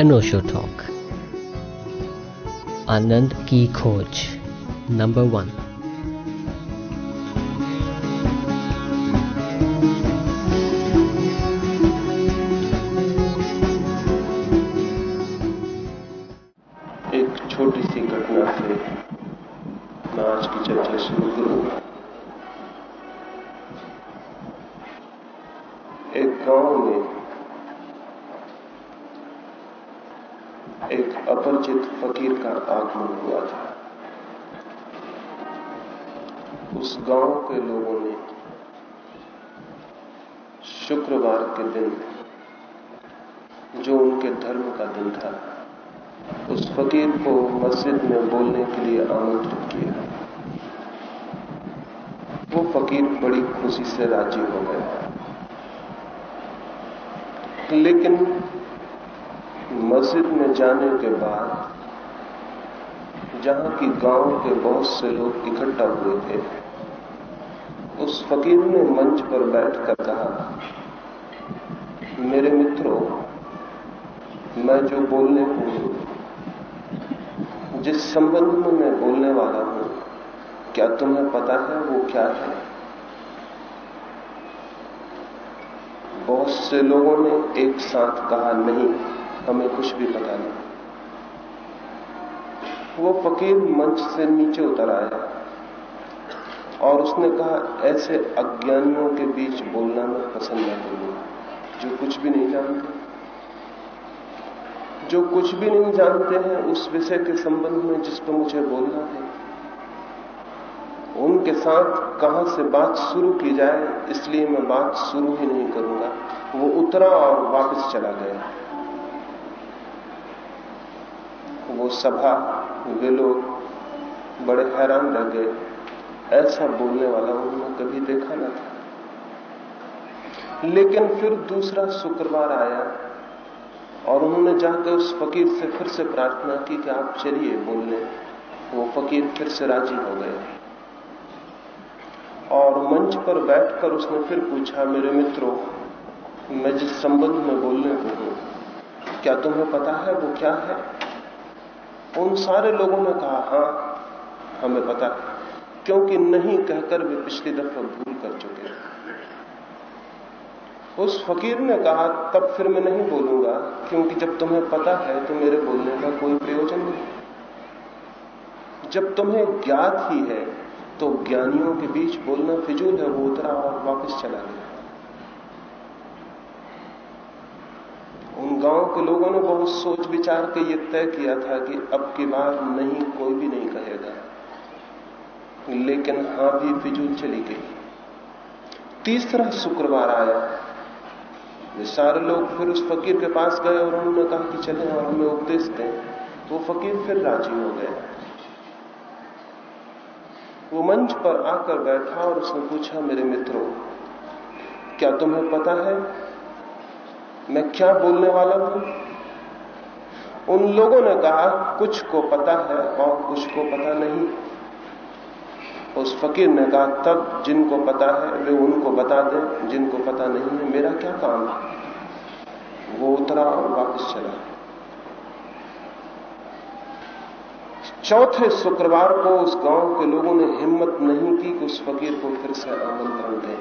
an Osho talk. Anand ki khoj, number one. के बहुत से लोग इकट्ठा हुए थे। उस फकीर ने मंच पर बैठकर कहा, मेरे मित्रों, मैं जो बोलने हूँ, जिस संबंध में मैं बोलने वाला हूँ, क्या तुम्हें पता है वो क्या है? बहुत से लोगों ने एक साथ कहा, नहीं, हमें कुछ भी पता नहीं। वो फकीर मंच से नीचे उतर आया और उसने कहा, ऐसे अज्ञानियों के बीच बोलना मैं पसंद न करूँगा। जो कुछ भी नहीं जानते, जो कुछ भी नहीं जानते हैं, उस विषय के संबंध में जिस पर मुझे बोलना है, उनके साथ कहाँ से बात शुरू की जाए, इसलिए मैं बात शुरू ही नहीं करूँगा। वो उतरा और वापस चला गया। वो सभा, वे लोग बड़े हैरान रह गए। ऐसा बोलने वाला उन्होंने कभी देखा ना था। लेकिन फिर दूसरा शुक्रवार आया और उन्होंने जाकर उस फकीर से फिर से प्रार्थना की कि आप चलिए बोलने। वो फकीर फिर से राज़ी हो गए। और मंच पर बैठकर उसने फिर पूछा, मेरे मित्रों, मैं जिस संबंध में बोलने को हूँ, क्या तुम्हें पता है वो क्या है? उन सारे लोगों ने कहा, हाँ, हमें पता क्योंकि नहीं कहकर वे पिछली दफ़ा भूल कर चुके उस फकीर ने कहा, तब फिर मैं नहीं बोलूँगा, क्योंकि जब तुम्हें पता है तो मेरे बोलने का कोई प्रयोजन नहीं। जब तुम्हें ज्ञात ही है तो ज्ञानियों के बीच बोलना फिजूल है, वो उतरा और वापस चला गया उन गाँव के लोगों ने बहुत सोच विचार के ये तय किया था कि अब की बार नहीं, कोई भी नहीं कहेगा। लेकिन हाँ, भी फिजूल चली गई। तीसरा शुक्रवार आया। सारे लोग फिर उस फकीर के पास गए और उन्होंने कहा कि चले, और हमें उपदेश दें। तो वो फकीर फिर राज़ी हो गए वो मंच पर आकर बैठा और उसने पूछा, मेरे मित्रों, क्या तुम्हें पता है मैं क्या बोलने वाला हूँ? उन लोगों ने कहा, कुछ को पता है और कुछ को पता नहीं। उस फकीर ने कहा, तब जिनको पता है, वे उनको बता दें, जिनको पता नहीं है, मेरा क्या काम है? वो उतरा और वापस चला। चौथे शुक्रवार को उस गाँव के लोगों ने हिम्मत नहीं की कि उस फकीर को फिर से आमंत्रण दें।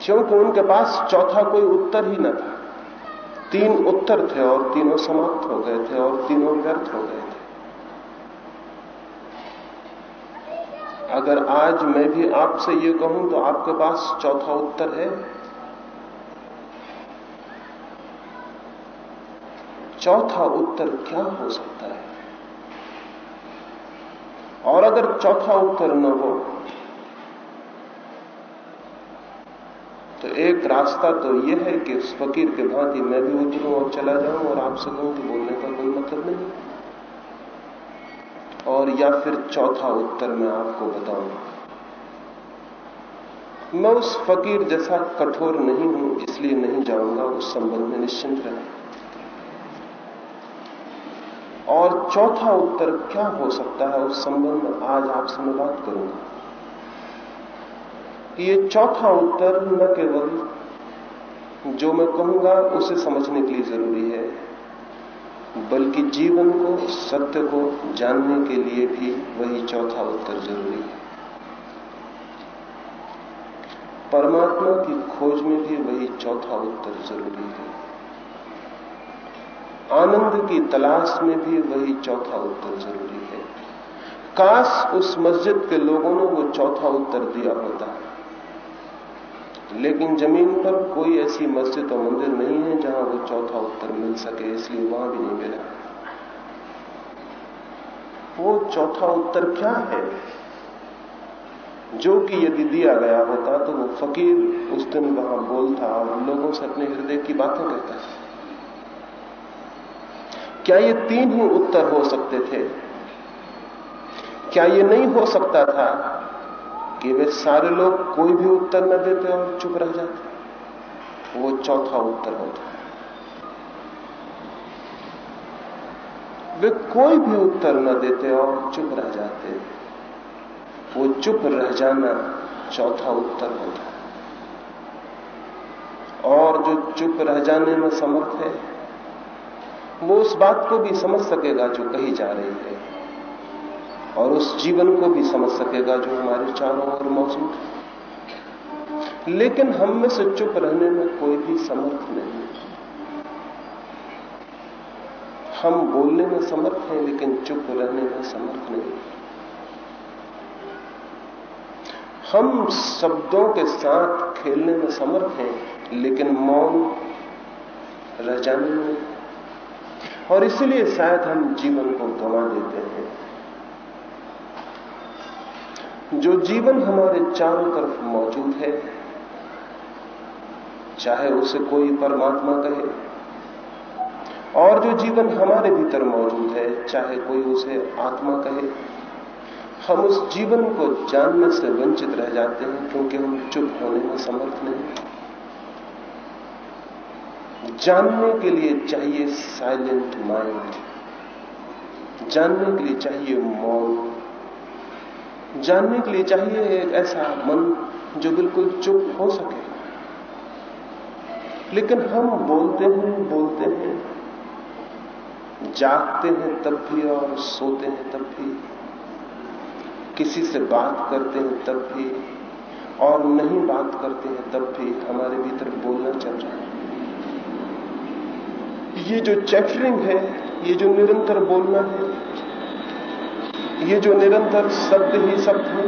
क्योंकि उनके पास चौथा कोई उत्तर ही न था। तीन उत्तर थे और तीनों समाप्त हो गए थे और तीनों व्यर्थ हो गए थे। अगर आज मैं भी आपसे ये कहूँ तो आपके पास चौथा उत्तर है। चौथा उत्तर क्या हो सकता है? और अगर चौथा उत्तर न हो तो एक रास्ता तो यह है कि उस फकीर के भांति मैं भी उतरूं और चला जाऊँ और आपसे कहूँ कि बोलने का कोई मतलब नहीं। और या फिर चौथा उत्तर मैं आपको बताऊँगा मैं उस फकीर जैसा कठोर नहीं हूँ, इसलिए नहीं जाऊँगा, उस संबंध में निश्चिंत रहे। और चौथा उत्तर क्या हो सकता है, उस संबंध में आज आपसे मैं बात करूँगा। ये चौथा उत्तर न केवल जो मैं कहूँगा उसे समझने के लिए ज़रूरी है, बल्कि जीवन को, सत्य को जानने के लिए भी वही चौथा उत्तर ज़रूरी है। परमात्मा की खोज में भी वही चौथा उत्तर ज़रूरी है। आनंद की तलाश में भी वही चौथा उत्तर ज़रूरी है। काश उस मस्जिद के लोगों ने वो चौथा उत्तर दिया होता। लेकिन ज़मीन पर कोई ऐसी मस्जिद और मंदिर नहीं है जहाँ वो चौथा उत्तर मिल सके, इसलिए वहाँ भी नहीं मिला। वो चौथा उत्तर क्या है? जो कि यदि दिया गया होता तो वो फकीर उस दिन वहाँ बोलता और लोगों से अपने हृदय की बातें कहता क्या ये तीन ही उत्तर हो सकते थे? क्या ये नहीं हो सकता था कि वे सारे लोग कोई भी उत्तर न देते और चुप रह जाते। वो चौथा उत्तर होता है। वे कोई भी उत्तर न देते और चुप रह जाते। वो चुप रह जाना चौथा उत्तर होता है। और जो चुप रह जाने में समर्थ है, वो उस बात को भी समझ सकेगा जो कही जा रही है। और उस जीवन को भी समझ सकेगा जो हमारे चारों ओर मौजूद है। लेकिन हम में से चुप रहने में कोई भी समर्थ नहीं हम बोलने में समर्थ हैं, लेकिन चुप रहने में समर्थ नहीं हम शब्दों के साथ खेलने में समर्थ हैं, लेकिन मौन रह जाने में और इसलिए शायद हम जीवन को गंवा देते हैं। जो जीवन हमारे चारों तरफ़ मौजूद है, चाहे उसे कोई परमात्मा कहे, और जो जीवन हमारे भीतर मौजूद है, चाहे कोई उसे आत्मा कहे, हम उस जीवन को जानने से वंचित रह जाते हैं क्योंकि हम चुप होने में समर्थ नहीं। जानने के लिए चाहिए साइलेंट माइंड जानने के लिए चाहिए मौन जानने के लिए चाहिए एक ऐसा मन जो बिल्कुल चुप हो सके। लेकिन हम बोलते हैं बोलते हैं, जागते हैं तब भी और सोते हैं तब भी। किसी से बात करते हैं तब भी और नहीं बात करते हैं तब भी हमारे भीतर बोलना चल रहा है। ये जो चैफरिंग है, ये जो निरंतर बोलना है ये जो निरंतर शब्द ही शब्द है।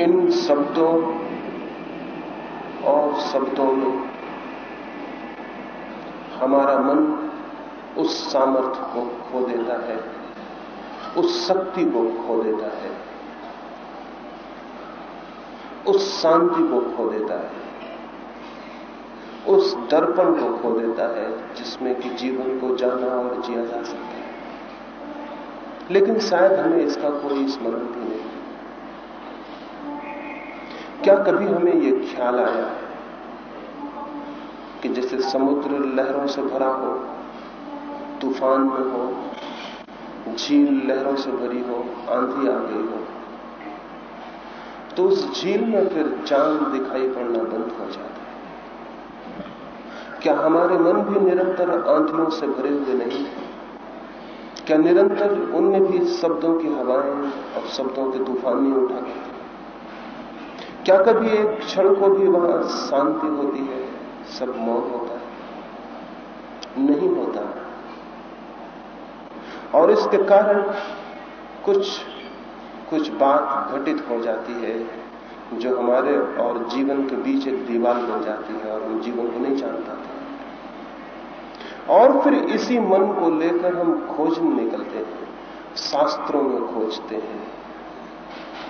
इन शब्दों और शब्दों में हमारा मन उस सामर्थ्य को खो देता है। उस शक्ति को खो देता है। उस शांति को खो देता है। उस दर्पण को खो देता है, जिसमें कि जीवन को जाना और जिया जा सकता है। लेकिन शायद हमें इसका कोई स्मरण भी नहीं। क्या कभी हमें यह ख्याल आया कि जैसे समुद्र लहरों से भरा हो, तूफ़ान में हो झील लहरों से भरी हो, आंधी आ गई हो। तो उस झील में फिर चाँद दिखाई पड़ना बंद हो जाता है। क्या हमारे मन भी निरंतर आंधियों से भरे हुए नहीं क्या निरंतर उनमें भी शब्दों की हवाएँ और शब्दों के तूफ़ान नहीं उठा करते क्या कभी एक क्षण को भी वहाँ शांति होती है, सब मौन होता है? नहीं होता। और इसके कारण कुछ कुछ बात घटित हो जाती है जो हमारे और जीवन के बीच एक दीवार बन जाती है और हम जीवन को नहीं जान पाते और फिर इसी मन को लेकर हम खोजने निकलते हैं, शास्त्रों में खोजते हैं।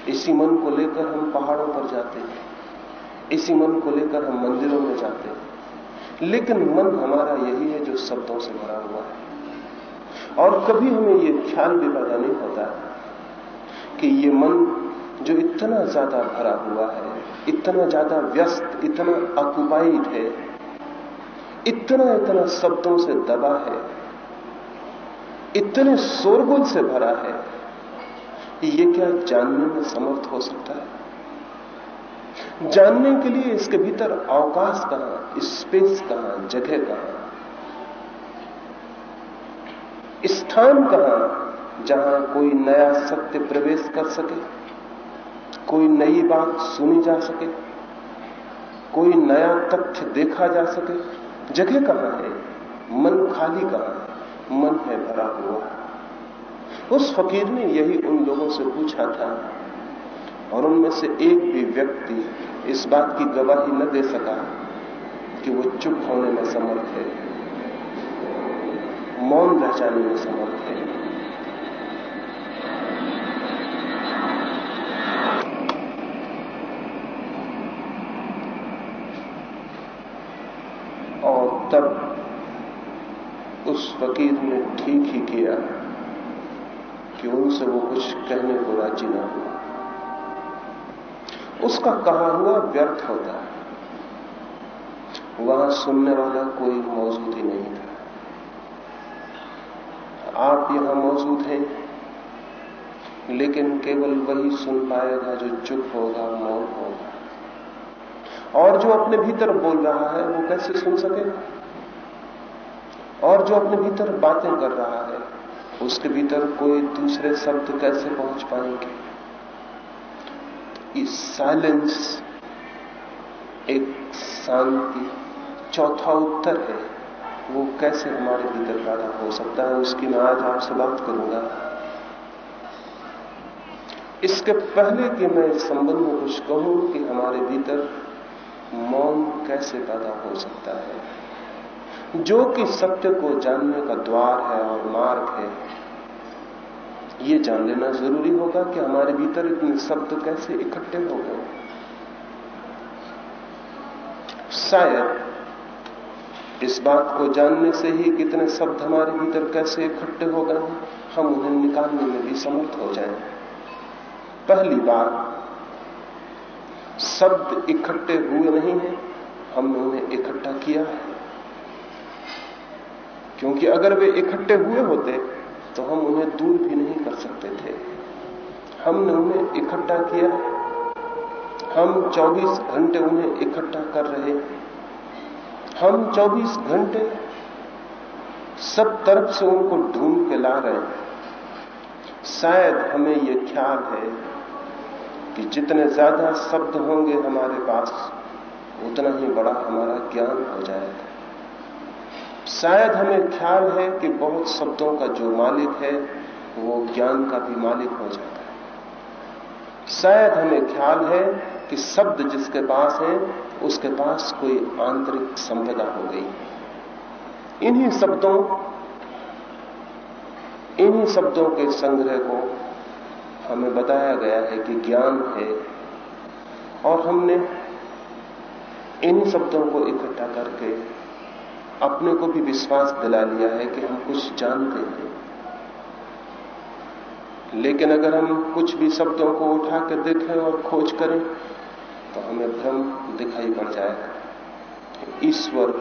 इसी मन को लेकर हम पहाड़ों पर जाते हैं। इसी मन को लेकर हम मंदिरों में जाते हैं। लेकिन मन हमारा यही है जो शब्दों से भरा हुआ है। और कभी हमें यह ख्याल भी पैदा नहीं होता कि ये मन जो इतना ज़्यादा भरा हुआ है, इतना ज़्यादा व्यस्त, इतना ऑक्युपाइड है, इतना इतना शब्दों से दबा है, इतने शोरगुल से भरा है, ये क्या जानने में समर्थ हो सकता है? जानने के लिए इसके भीतर अवकाश कहाँ स्पेस कहाँ, जगह कहाँ? स्थान कहाँ जहाँ कोई नया सत्य प्रवेश कर सके, कोई नई बात सुनी जा सके, कोई नया तथ्य देखा जा सके? जगह कहाँ है? मन खाली कहाँ? है मन है भरा हुआ। उस फकीर ने यही उन लोगों से पूछा था, और उनमें से एक भी व्यक्ति इस बात की गवाही न दे सका कि वो चुप होने में समर्थ है। मौन रह जाने में समर्थ है। और तब उस फकीर ने ठीक ही किया कि उनसे वो कुछ कहने को राज़ी ना हुआ। उसका कहा हुआ व्यर्थ होता। है वहाँ सुनने वाला कोई मौजूद ही नहीं था। आप यहाँ मौजूद हैं। लेकिन केवल वही सुन पाएगा जो चुप होगा, मौन होगा। और जो अपने भीतर बोल रहा है, वो कैसे सुन सकेगा और जो अपने भीतर बातें कर रहा है, उसके भीतर कोई दूसरे शब्द कैसे पहुँच पाएँगे? इस साइलेंस, एक शांति, चौथा उत्तर है। वो कैसे हमारे भीतर पैदा हो सकता है, उसकी मैं आज आपसे बात करूँगा। इसके पहले कि मैं इस संबंध में कुछ कहूँ कि हमारे भीतर मौन कैसे पैदा हो सकता है, जो कि सत्य को जानने का द्वार है और मार्ग है, ये जान लेना ज़रूरी होगा कि हमारे भीतर इतने शब्द कैसे इकट्ठे हो गए। शायद इस बात को जानने से ही कितने शब्द हमारे भीतर कैसे इकट्ठे हो गए हैं, हम उन्हें निकालने में भी समर्थ हो जाए। पहली बात, शब्द इकट्ठे हुए नहीं हैं, हमने उन्हें इकट्ठा किया है। क्योंकि अगर वे इकट्ठे हुए होते तो हम उन्हें दूर भी नहीं कर सकते थे। हमने उन्हें इकट्ठा किया हम 24 घंटे उन्हें इकट्ठा कर रहे हम 24 घंटे सब तरफ़ से उनको ढूंढ के ला रहे हैं। शायद हमें यह ख्याल है कि जितने ज़्यादा शब्द होंगे हमारे पास, उतना ही बड़ा हमारा ज्ञान हो जाएगा। शायद हमें ख्याल है कि बहुत शब्दों का जो मालिक है, वो ज्ञान का भी मालिक हो जाता है। शायद हमें ख्याल है कि शब्द जिसके पास है, उसके पास कोई आंतरिक संपदा हो गई। इन्हीं शब्दों इन्हीं शब्दों के संग्रह को हमें बताया गया है कि ज्ञान है। और हमने इन शब्दों को इकट्ठा करके अपने को भी विश्वास दिला लिया है कि हम कुछ जानते हैं। लेकिन अगर हम कुछ भी शब्दों को उठा कर देखें और खोज करें तो हमें भ्रम दिखाई पड़ जाएगा ईश्वर,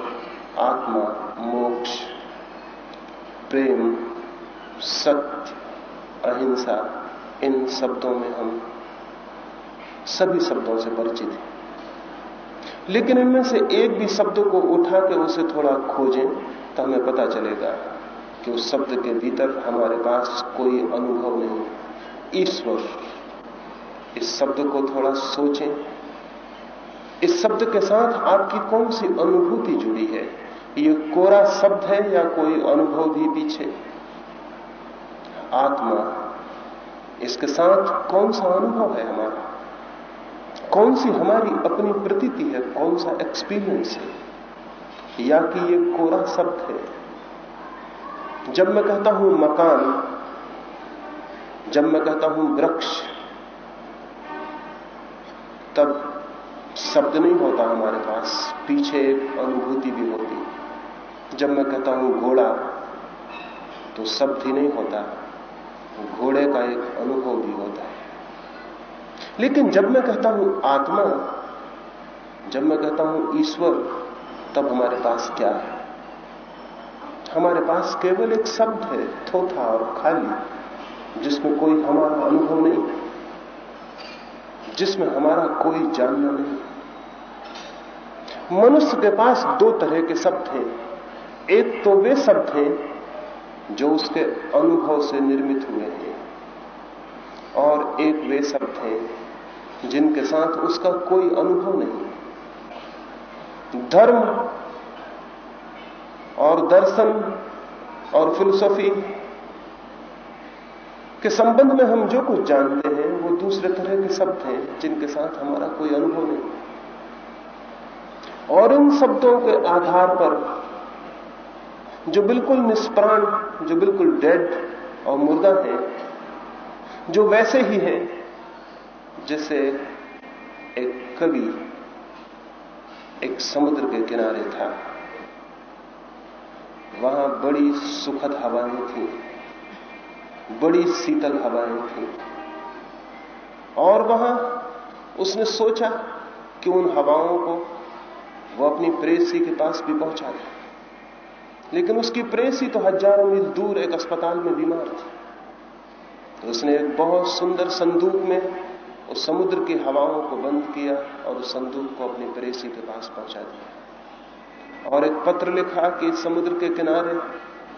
आत्मा, मोक्ष, प्रेम, सत्य, अहिंसा, इन शब्दों में हम सभी शब्दों से परिचित हैं। लेकिन इनमें से एक भी शब्द को उठा के उसे थोड़ा खोजें तो हमें पता चलेगा कि उस शब्द के भीतर हमारे पास कोई अनुभव नहीं ईश्वर, इस शब्द को थोड़ा सोचें इस शब्द के साथ आपकी कौन सी अनुभूति जुड़ी है? ये कोरा शब्द है या कोई अनुभव भी पीछे? आत्मा। इसके साथ कौन सा अनुभव है हमारा? कौन सी हमारी अपनी प्रतीति है? कौन सा एक्सपीरियंस है? या कि ये कोरा शब्द है? जब मैं कहता हूँ मकान, जब मैं कहता हूँ वृक्ष, तब शब्द नहीं होता हमारे पास, पीछे एक अनुभूति भी होती। जब मैं कहता हूँ घोड़ा तो शब्द ही नहीं होता, घोड़े का एक अनुभव भी होता है। लेकिन जब मैं कहता हूँ आत्मा, जब मैं कहता हूँ ईश्वर, तब हमारे पास क्या है? हमारे पास केवल एक शब्द है, थोथा और खाली, जिसमें कोई हमारा अनुभव नहीं। जिसमें हमारा कोई जानना नहीं। मनुष्य के पास दो तरह के शब्द हैं। एक तो वे शब्द हैं जो उसके अनुभव से निर्मित हुए हैं, और एक वे शब्द हैं जिनके साथ उसका कोई अनुभव नहीं धर्म और दर्शन और फिलोसफी के संबंध में हम जो कुछ जानते हैं, वो दूसरे तरह के शब्द हैं, जिनके साथ हमारा कोई अनुभव नहीं। और इन शब्दों के आधार पर जो बिल्कुल निष्प्राण, जो बिल्कुल डेड और मुर्दा है, जो वैसे ही है, जैसे एक कवि एक समुद्र के किनारे था, वहाँ बड़ी सुखद हवाएँ थी। बड़ी शीतल हवाएँ थी। और वहाँ उसने सोचा कि उन हवाओं को वो अपनी प्रेसी के पास भी पहुँचा दे। लेकिन उसकी प्रेसी तो हज़ारों मील दूर एक अस्पताल में बीमार थी। तो उसने एक बहुत सुंदर संदूक में उस समुद्र की हवाओं को बंद किया और उस संदूक को अपनी प्रेसी के पास पहुँचा दिया। और एक पत्र लिखा कि समुद्र के किनारे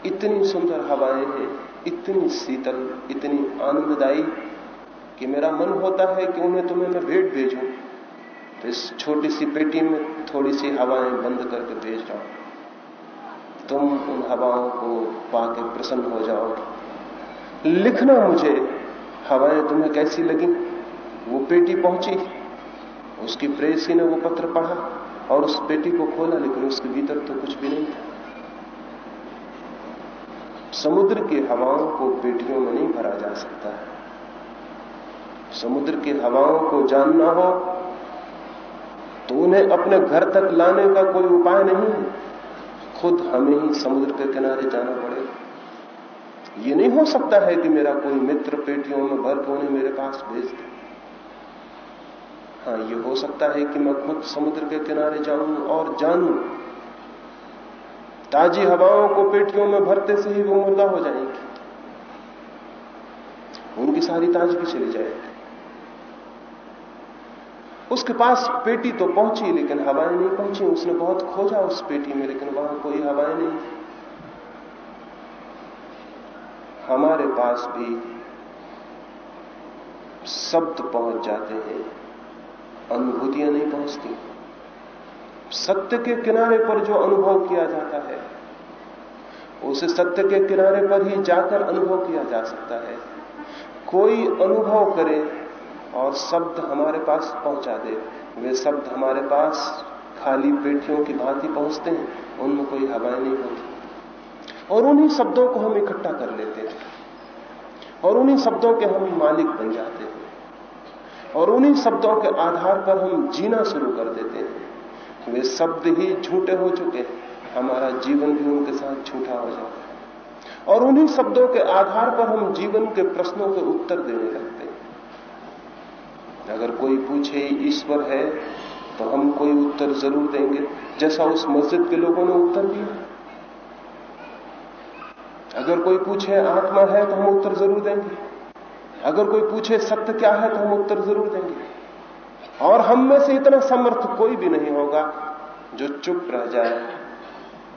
इतनी सुंदर हवाएँ हैं, इतनी शीतल, इतनी आनंददायी कि मेरा मन होता है कि उन्हें तुम्हें मैं भेंट भेजूं। तो इस छोटी सी पेटी में थोड़ी सी हवाएँ बंद करके भेज जाओ तुम उन हवाओं को पाके प्रसन्न हो जाओ लिखना मुझे, हवाएँ तुम्हें कैसी लगी? वो पेटी पहुँची। उसकी प्रेसी ने वो पत्र पढ़ा और उस पेटी को खोला, लेकिन उसके भीतर तो कुछ भी नहीं था। समुद्र की हवाओं को पेटियों में नहीं भरा जा सकता है। समुद्र की हवाओं को जानना हो तो उन्हें अपने घर तक लाने का कोई उपाय नहीं है। खुद हमें ही समुद्र के किनारे जाना पड़ेगा। ये नहीं हो सकता है कि मेरा कोई मित्र पेटियों में भर के उन्हें मेरे पास भेज दे। हाँ ये हो सकता है कि मैं खुद समुद्र के किनारे जाऊँ और जानूं ताजी हवाओं को पेटियों में भरते से ही वो मुर्दा हो जाएँगी। उनकी सारी ताजगी चली जाएगी। उसके पास पेटी तो पहुँची, लेकिन हवाएँ नहीं पहुँची। उसने बहुत खोजा उस पेटी में, लेकिन वहाँ कोई हवाएँ नहीं। हमारे पास भी शब्द पहुँच जाते हैं, अनुभूतियाँ नहीं पहुँचती। सत्य के किनारे पर जो अनुभव किया जाता है, उसे सत्य के किनारे पर ही जाकर अनुभव किया जा सकता है। कोई अनुभव करे और शब्द हमारे पास पहुँचा दे। वे शब्द हमारे पास खाली पेटियों की भांति पहुँचते हैं, उनमें कोई हवाएँ नहीं होती। और उन्हीं शब्दों को हम इकट्ठा कर लेते हैं। और उन्हीं शब्दों के हम मालिक बन जाते हैं। और उन्हीं शब्दों के आधार पर हम जीना शुरू कर देते हैं। वे शब्द ही झूठे हो चुके हमारा जीवन भी उनके साथ झूठा हो जाता है। और उन्हीं शब्दों के आधार पर हम जीवन के प्रश्नों के उत्तर देने लगते हैं। अगर कोई पूछे, ईश्वर है? तो हम कोई उत्तर ज़रूर देंगे, जैसा उस मस्जिद के लोगों ने उत्तर दिया। अगर कोई पूछे, आत्मा है? तो हम उत्तर ज़रूर देंगे। अगर कोई पूछे, सत्य क्या है? तो हम उत्तर ज़रूर देंगे। और हम में से इतना समर्थ कोई भी नहीं होगा जो चुप रह जाए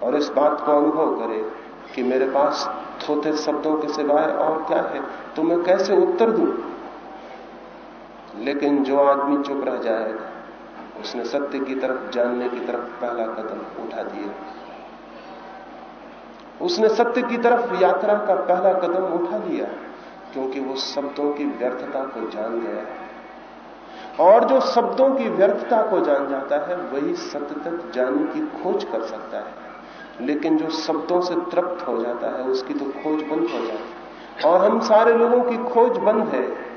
और इस बात को अनुभव करे कि मेरे पास थोथे शब्दों के सिवाय और क्या है। तो मैं कैसे उत्तर दूँ? लेकिन जो आदमी चुप रह जाएगा उसने सत्य की तरफ़, जानने की तरफ़ पहला कदम उठा दिया। उसने सत्य की तरफ़ यात्रा का पहला कदम उठा लिया, क्योंकि वो शब्दों की व्यर्थता को जान गया। है और जो शब्दों की व्यर्थता को जान जाता है, वही सत्य तक जाने की खोज कर सकता है। लेकिन जो शब्दों से तृप्त हो जाता है, उसकी तो खोज बंद हो जाती है। और हम सारे लोगों की खोज बंद है।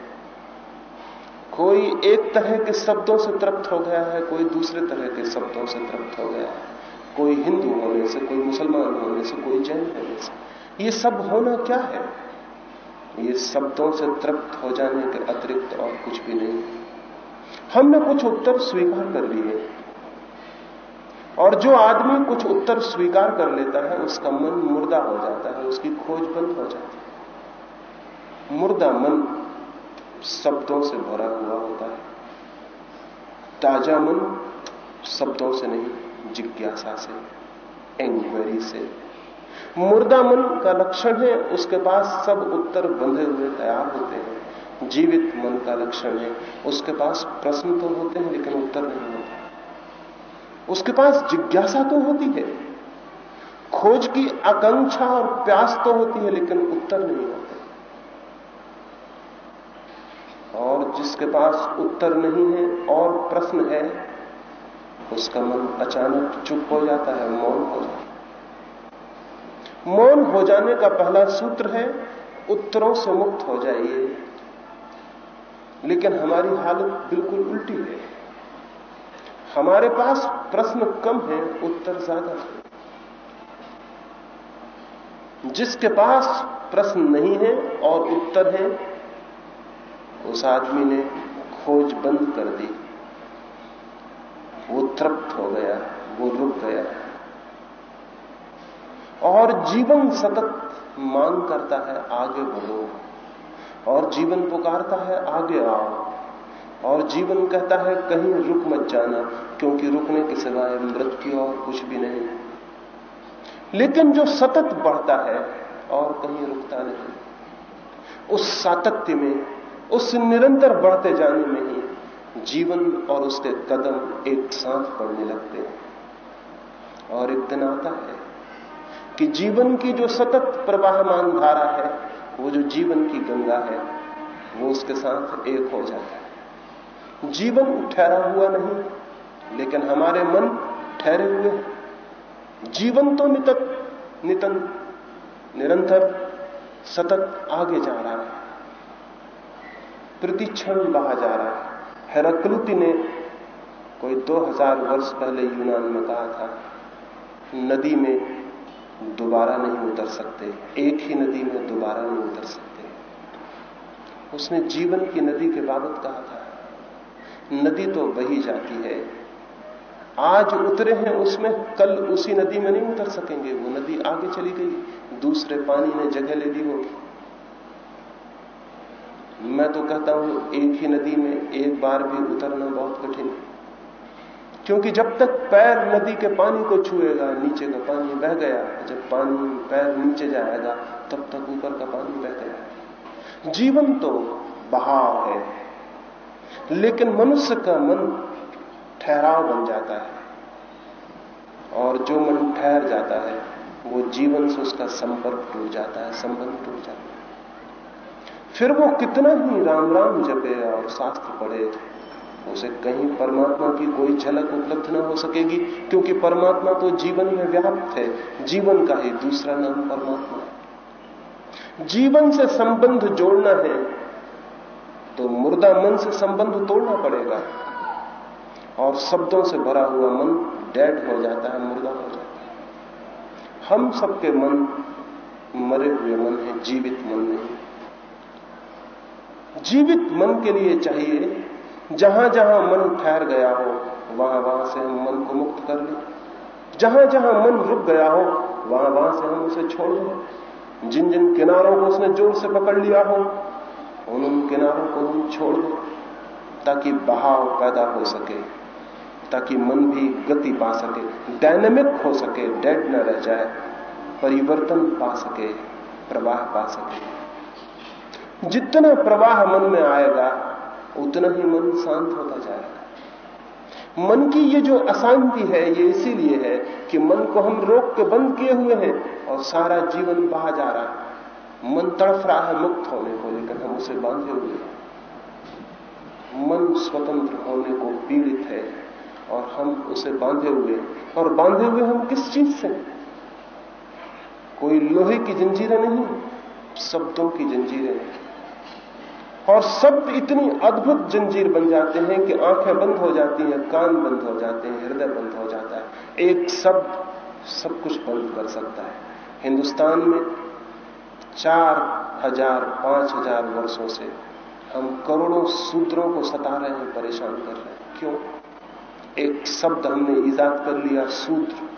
कोई एक तरह के शब्दों से तृप्त हो गया है, कोई दूसरे तरह के शब्दों से तृप्त हो गया है। कोई हिंदू होने से, कोई मुसलमान होने से, कोई जैन होने से। ये सब होना क्या है? ये शब्दों से तृप्त हो जाने के अतिरिक्त और कुछ भी नहीं। हमने कुछ उत्तर स्वीकार कर लिए और जो आदमी कुछ उत्तर स्वीकार कर लेता है, उसका मन मुर्दा हो जाता है, उसकी खोज बंद हो जाती है। मुर्दा मन शब्दों से भरा हुआ होता है। ताज़ा मन शब्दों से नहीं, जिज्ञासा से एंक्वायरी से। मुर्दा मन का लक्षण है, उसके पास सब उत्तर बंधे हुए तैयार होते हैं। जीवित मन का लक्षण है। उसके पास प्रश्न तो होते हैं, लेकिन उत्तर नहीं होते। उसके पास जिज्ञासा तो होती है। खोज की आकांक्षा और प्यास तो होती है, लेकिन उत्तर नहीं होते। और जिसके पास उत्तर नहीं है और प्रश्न है, उसका मन अचानक चुप हो जाता है, मौन हो जाता है। मौन हो जाने का पहला सूत्र है, उत्तरों से मुक्त हो जाइए। लेकिन हमारी हालत बिल्कुल उल्टी है। हमारे पास प्रश्न कम है, उत्तर ज़्यादा है। जिसके पास प्रश्न नहीं है और उत्तर है, उस आदमी ने खोज बंद कर दी। वो तृप्त हो गया, वो रुक गया। और जीवन सतत मांग करता है, आगे बढ़ो। और जीवन पुकारता है, आगे आओ। और जीवन कहता है, कहीं रुक मत जाना, क्योंकि रुकने के सिवाय मृत्यु और कुछ भी नहीं लेकिन जो सतत बढ़ता है, और कहीं रुकता नहीं। उस सातत्य में, उस निरंतर बढ़ते जाने में ही, जीवन और उसके कदम एक साथ पड़ने लगते हैं। और एक दिन आता है कि जीवन की जो सतत प्रवाहमान धारा है वो जो जीवन की गंगा है, वो उसके साथ एक हो जाता है। जीवन ठहरा हुआ नहीं, लेकिन हमारे मन ठहरे हुए हैं। जीवन तो नितत नितन, निरंतर, सतत आगे जा रहा है। प्रतिक्षण बहा जा रहा है। हेराक्लुति ने कोई 2000 वर्ष पहले यूनान में कहा था, नदी में दोबारा नहीं उतर सकते। एक ही नदी में दोबारा नहीं उतर सकते। उसने जीवन की नदी के बाबत कहा था। नदी तो बही जाती है। आज उतरे हैं उसमें, कल उसी नदी में नहीं उतर सकेंगे। वो नदी आगे चली गई, दूसरे पानी ने जगह ले ली होगी मैं तो कहता हूँ, एक ही नदी में एक बार भी उतरना बहुत कठिन है। क्योंकि जब तक पैर नदी के पानी को छुएगा, नीचे का पानी बह गया, जब पानी पैर नीचे जाएगा, तब तक ऊपर का पानी बह गया। जीवन तो बहाव है, लेकिन मनुष्य का मन ठहराव बन जाता है। और जो मन ठहर जाता है, वो जीवन से उसका संपर्क टूट जाता है, संबंध टूट जाता है। फिर वो कितना ही राम राम जपे और शास्त्र पढ़े उसे कहीं परमात्मा की कोई झलक उपलब्ध न हो सकेगी, क्योंकि परमात्मा तो जीवन में व्याप्त है। जीवन का ही दूसरा नाम परमात्मा है। जीवन से संबंध जोड़ना है तो मुर्दा मन से संबंध तोड़ना पड़ेगा। और शब्दों से भरा हुआ मन डेड हो जाता है, मुर्दा हो जाता है। हम सबके मन, मरे हुए मन है, जीवित मन नहीं। जीवित मन के लिए चाहिए जहाँ जहाँ मन ठहर गया हो वहाँ वहाँ से हम मन को मुक्त कर लें। जहाँ जहाँ मन रुक गया हो वहाँ वहाँ से हम उसे छोड़ दें जिन जिन किनारों को उसने ज़ोर से पकड़ लिया हो उन उन किनारों को हम छोड़ दें, ताकि बहाव पैदा हो सके, ताकि मन भी गति पा सके डायनेमिक हो सके डेड न रह जाए, परिवर्तन पा सके, प्रवाह पा सके। जितना प्रवाह मन में आएगा उतना ही मन शांत होता जाएगा मन की ये जो अशांति है, ये इसीलिए है कि मन को हम रोक के बंद किए हुए हैं और सारा जीवन बहा जा रहा है। मन तड़फ रहा है मुक्त होने को, लेकिन हम उसे बांधे हुए हैं। मन स्वतंत्र होने को पीड़ित है और हम उसे बांधे हुए और बांधे हुए हम किस चीज़ से? कोई लोहे की जंजीरें नहीं, शब्दों की जंजीरें। और शब्द इतनी अद्भुत जंजीर बन जाते हैं कि आँखें बंद हो जाती हैं, कान बंद हो जाते हैं, हृदय बंद हो जाता है। एक शब्द सब कुछ बंद कर सकता है। हिंदुस्तान में चार हज़ार, पाँच हज़ार वर्षों से हम करोड़ों सूत्रों को सता रहे हैं, परेशान कर रहे हैं। क्यों? एक शब्द हमने ईजाद कर लिया, सूत्र।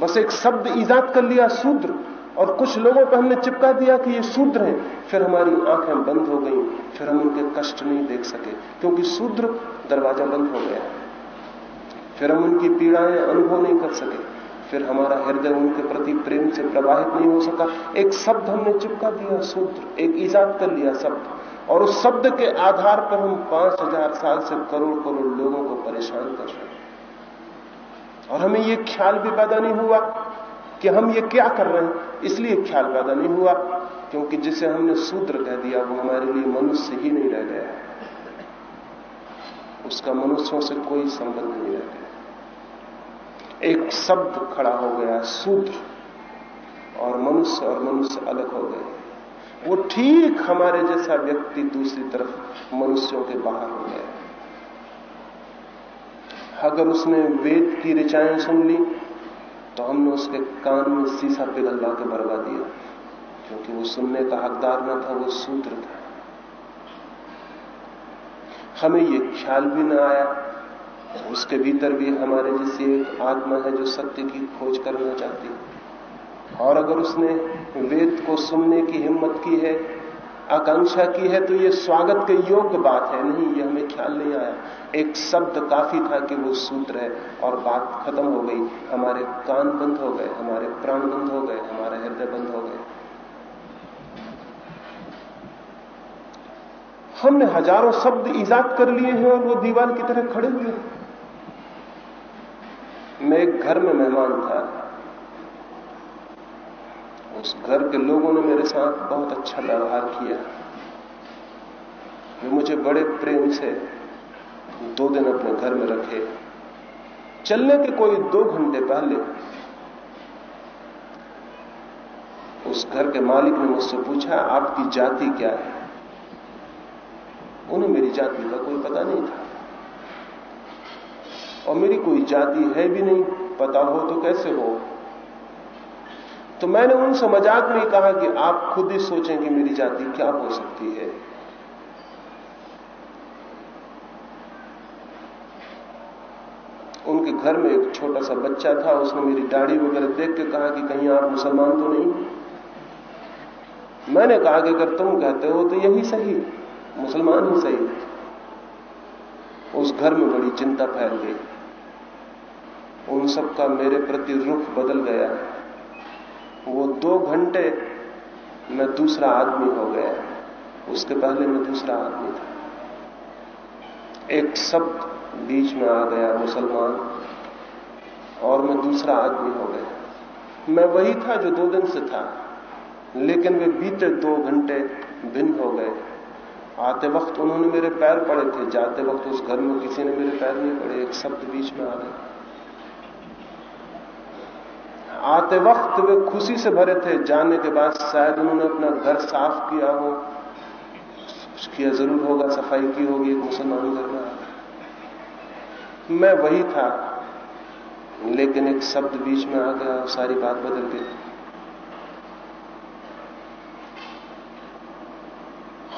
बस एक शब्द ईजाद कर लिया शूद्र और कुछ लोगों पर हमने चिपका दिया कि ये शूद्र हैं। फिर हमारी आँखें बंद हो गई। फिर हम उनके कष्ट नहीं देख सके, क्योंकि शूद्र दरवाज़ा बंद हो गया। फिर हम उनकी पीड़ाएँ अनुभव नहीं कर सके। फिर हमारा हृदय उनके प्रति प्रेम से प्रवाहित नहीं हो सका। एक शब्द हमने चिपका दिया, शूद्र। एक ईजाद कर लिया शब्द। और उस शब्द के आधार पर हम पाँच हज़ार साल से करोड़ करोड़ लोगों को परेशान कर रहे हैं। और हमें यह ख्याल भी पैदा नहीं हुआ। कि हम ये क्या कर रहे हैं? इसलिए ख्याल पैदा नहीं हुआ, क्योंकि जिसे हमने शूद्र कह दिया, वो हमारे लिए मनुष्य ही नहीं रह गया उसका मनुष्यों से कोई संबंध नहीं रह गया। एक शब्द खड़ा हो गया, शूद्र। और मनुष्य और मनुष्य अलग हो गए। वो ठीक हमारे जैसा व्यक्ति दूसरी तरफ़ मनुष्यों के बाहर हो गया। अगर उसने वेद की ऋचाएँ सुन ली तो हमने उसके कान में शीशा पिघलवा के बरवा दिया। क्योंकि वो सुनने का हकदार न था, वो सूत्र था। हमें ये ख्याल भी न आया, उसके भीतर भी हमारे जैसी एक आत्मा है जो सत्य की खोज करना चाहती है। और अगर उसने वेद को सुनने की हिम्मत की है आकांक्षा की है तो ये स्वागत के योग्य बात है, नहीं, ये हमें ख्याल नहीं आया। एक शब्द काफ़ी था कि वो सूत्र है और बात खत्म हो गई। हमारे कान बंद हो गए, हमारे प्राण बंद हो गए, हमारे हृदय बंद हो गए। हमने हज़ारों शब्द ईजाद कर लिए हैं और वो दीवार की तरह खड़े हुए मैं एक घर में मेहमान था। उस घर के लोगों ने मेरे साथ बहुत अच्छा व्यवहार किया। वे मुझे बड़े प्रेम से दो दिन अपने घर में रखे। चलने के कोई दो घंटे पहले उस घर के मालिक ने मुझसे पूछा, आपकी जाति क्या है? उन्हें मेरी जाति का कोई पता नहीं था। और मेरी कोई जाति है भी नहीं, पता हो तो कैसे हो? तो मैंने उनसे मज़ाक में कहा कि आप खुद ही सोचें कि मेरी जाति क्या हो सकती है। उनके घर में एक छोटा सा बच्चा था, उसने मेरी दाढ़ी वगैरह देख के कहा कि कहीं आप मुसलमान तो नहीं? मैंने कहा कि अगर तुम कहते हो तो यही सही, मुसलमान ही सही। उस घर में बड़ी चिंता फैल गई। उन सबका मेरे प्रति रुख बदल गया। वो दो घंटे मैं दूसरा आदमी हो गया। उसके पहले मैं दूसरा आदमी था। एक शब्द बीच में आ गया, मुसलमान। और मैं दूसरा आदमी हो गया। मैं वही था जो दो दिन से था, लेकिन वे बीते दो घंटे भिन्न हो गए। आते वक्त उन्होंने मेरे पैर पड़े थे, जाते वक्त उस घर में किसी ने मेरे पैर नहीं पड़े, एक शब्द बीच में आ गया। आते वक्त वे खुशी से भरे थे। जाने के बाद शायद उन्होंने अपना घर साफ़ किया हो। कुछ किया ज़रूर होगा, सफ़ाई की होगी एक मुसलमान घर में। मैं वही था, लेकिन एक शब्द बीच में आ गया और सारी बात बदल गई।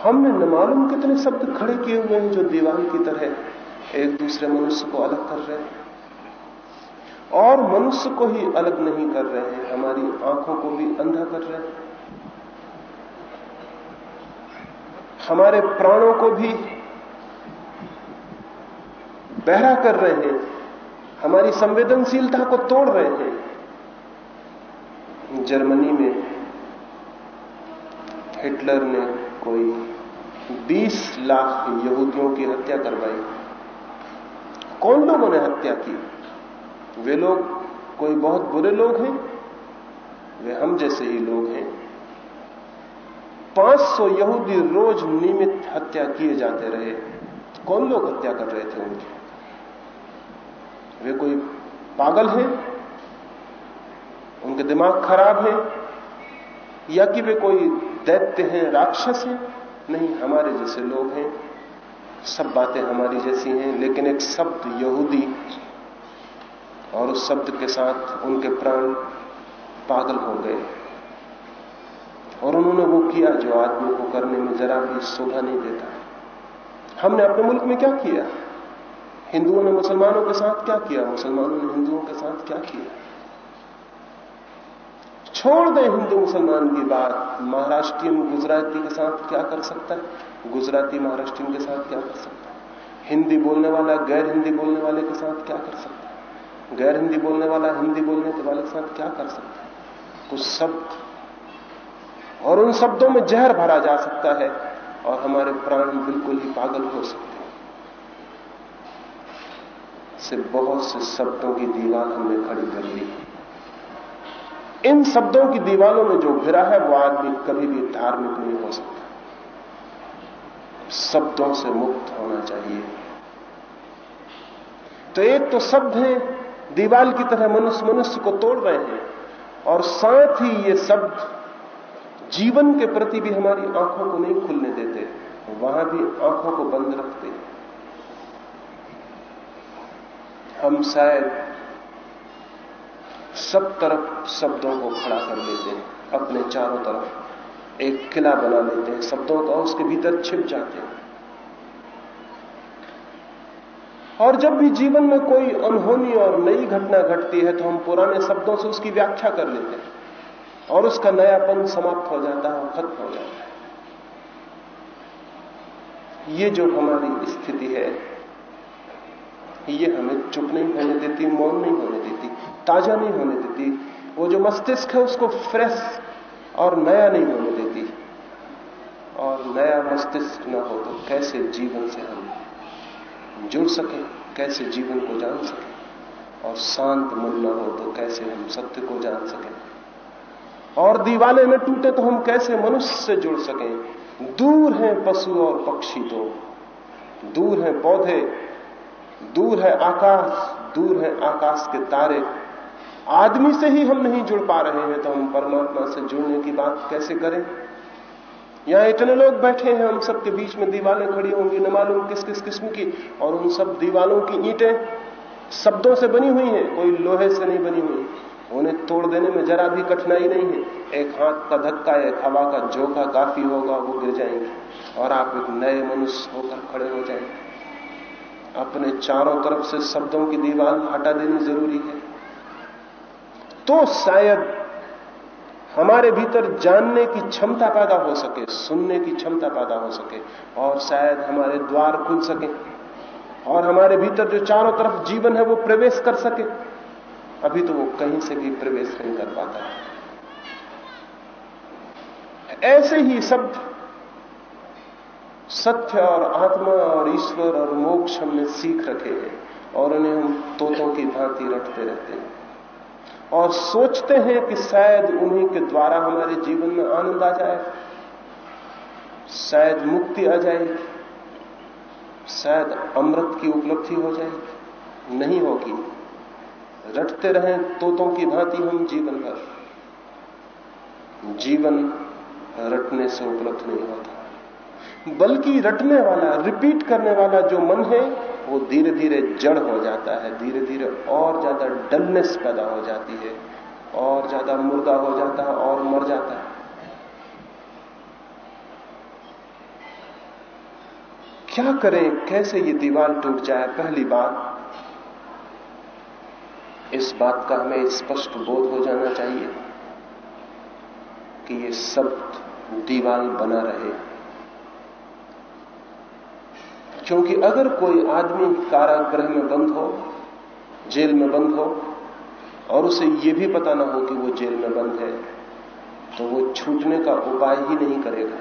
हमने न मालूम कितने शब्द खड़े किए हुए हैं जो दीवान की तरह एक दूसरे मनुष्य को अलग कर रहे हैं। और मनुष्य को ही अलग नहीं कर रहे हैं, हमारी आँखों को भी अंधा कर रहे हैं। हमारे प्राणों को भी बहरा कर रहे हैं, हमारी संवेदनशीलता को तोड़ रहे हैं। जर्मनी में हिटलर ने कोई 20 लाख यहूदियों की हत्या करवाई। कौन लोगों ने हत्या की? वे लोग, कोई बहुत बुरे लोग हैं? वे हम जैसे ही लोग हैं। 500 यहूदी रोज नियमित हत्या किए जाते रहे। कौन लोग हत्या कर रहे थे उनकी? वे कोई पागल हैं? उनके दिमाग खराब है? या कि वे कोई दैत्य हैं, राक्षस हैं? नहीं, हमारे जैसे लोग हैं। सब बातें हमारी जैसी हैं, लेकिन एक शब्द यहूदी और उस शब्द के साथ उनके प्राण पागल हो गए। और उन्होंने वो किया जो आदमी को करने में जरा भी शोभा नहीं देता। हमने अपने मुल्क में क्या किया? हिंदुओं ने मुसलमानों के साथ क्या किया? मुसलमानों ने हिंदुओं के साथ क्या किया? छोड़ दें हिंदू मुसलमान की बात। महाराष्ट्रियन गुजराती के साथ क्या कर सकता है? गुजराती महाराष्ट्रियन के साथ क्या कर सकता है? हिंदी बोलने वाला, गैर हिंदी बोलने वाले के साथ क्या कर सकता है? गैर हिंदी बोलने वाला, हिंदी बोलने वाले साथ क्या कर सकता है? कुछ शब्द। और उन शब्दों में जहर भरा जा सकता है और हमारे प्राण बिल्कुल ही पागल हो सकते हैं। से बहुत से शब्दों की दीवार हमने खड़ी कर दी इन शब्दों की दीवारों में जो घिरा है, वो आदमी कभी भी धार्मिक नहीं हो सकता। शब्दों से मुक्त होना चाहिए। तो एक तो शब्द हैं दीवाल की तरह मनुष्य मनुष्य को तोड़ रहे हैं और साथ ही ये शब्द जीवन के प्रति भी हमारी आँखों को नहीं खुलने देते, वहाँ भी आँखों को बंद रखते हैं। हम शायद सब तरफ़ शब्दों को खड़ा कर लेते हैं, अपने चारों तरफ़ एक किला बना लेते हैं, शब्दों का उसके भीतर छिप जाते हैं। और जब भी जीवन में कोई अनहोनी और नई घटना घटती है तो हम पुराने शब्दों से उसकी व्याख्या कर लेते हैं और उसका नयापन समाप्त हो जाता है खत्म हो जाता है। ये जो हमारी स्थिति है, ये हमें चुप नहीं होने देती, मौन नहीं होने देती, ताज़ा नहीं होने देती। वो जो मस्तिष्क है उसको फ्रेश और नया नहीं होने देती। और नया मस्तिष्क न हो तो कैसे जीवन से हम जुड़ सके, कैसे जीवन को जान सके, और शांत मन न हो तो कैसे हम सत्य को जान सकें। और दीवाले में टूटे तो हम कैसे मनुष्य से जुड़ सकें। दूर हैं पशु और पक्षी तो। दूर हैं पौधे, दूर है आकाश, दूर है आकाश के तारे। आदमी से ही हम नहीं जुड़ पा रहे हैं तो हम परमात्मा से जुड़ने की बात कैसे करें? यहाँ इतने लोग बैठे हैं हम सबके बीच में दीवालें खड़ी होंगी, न मालूम किस किस किस्म की, और उन सब दीवालों की ईंटें शब्दों से बनी हुई हैं, कोई लोहे से नहीं बनी हुई। उन्हें तोड़ देने में जरा भी कठिनाई नहीं है। एक हाथ का धक्का, एक हवा का झोंका काफ़ी होगा, वो गिर जाएँगे, और आप एक नए मनुष्य होकर खड़े हो जाएँगे अपने चारों तरफ़ से शब्दों की दीवार हटा देनी ज़रूरी है। तो शायद हमारे भीतर जानने की क्षमता पैदा हो सके, सुनने की क्षमता पैदा हो सके, और शायद हमारे द्वार खुल सके। और हमारे भीतर जो चारों तरफ़ जीवन है, वो प्रवेश कर सके। अभी तो वो कहीं से भी प्रवेश नहीं कर पाता। है ऐसे ही शब्द, सत्य और आत्मा और ईश्वर और मोक्ष हमने सीख रखे हैं, और उन्हें हम तोतों की भांति रटते रहते हैं। और सोचते हैं कि शायद उन्हीं के द्वारा हमारे जीवन में आनंद आ जाए, शायद मुक्ति आ जाएगी, शायद अमृत की उपलब्धि हो जाएगी। नहीं होगी। रटते रहें तोतों की भांति हम जीवन भर जीवन रटने से उपलब्ध नहीं होता। बल्कि रटने वाला रिपीट करने वाला जो मन है वो धीरे धीरे जड़ हो जाता है, धीरे धीरे और ज़्यादा डलनेस पैदा हो जाती है, और ज़्यादा मुर्दा हो जाता है, और मर जाता है। क्या करें, कैसे ये दीवार टूट जाए? पहली बात, इस बात का हमें स्पष्ट बोध हो जाना चाहिए कि ये शब्द दीवाल बना रहे क्योंकि अगर कोई आदमी कारागृह में बंद हो, जेल में बंद हो, और उसे यह भी पता ना हो कि वो जेल में बंद है तो वो छूटने का उपाय ही नहीं करेगा।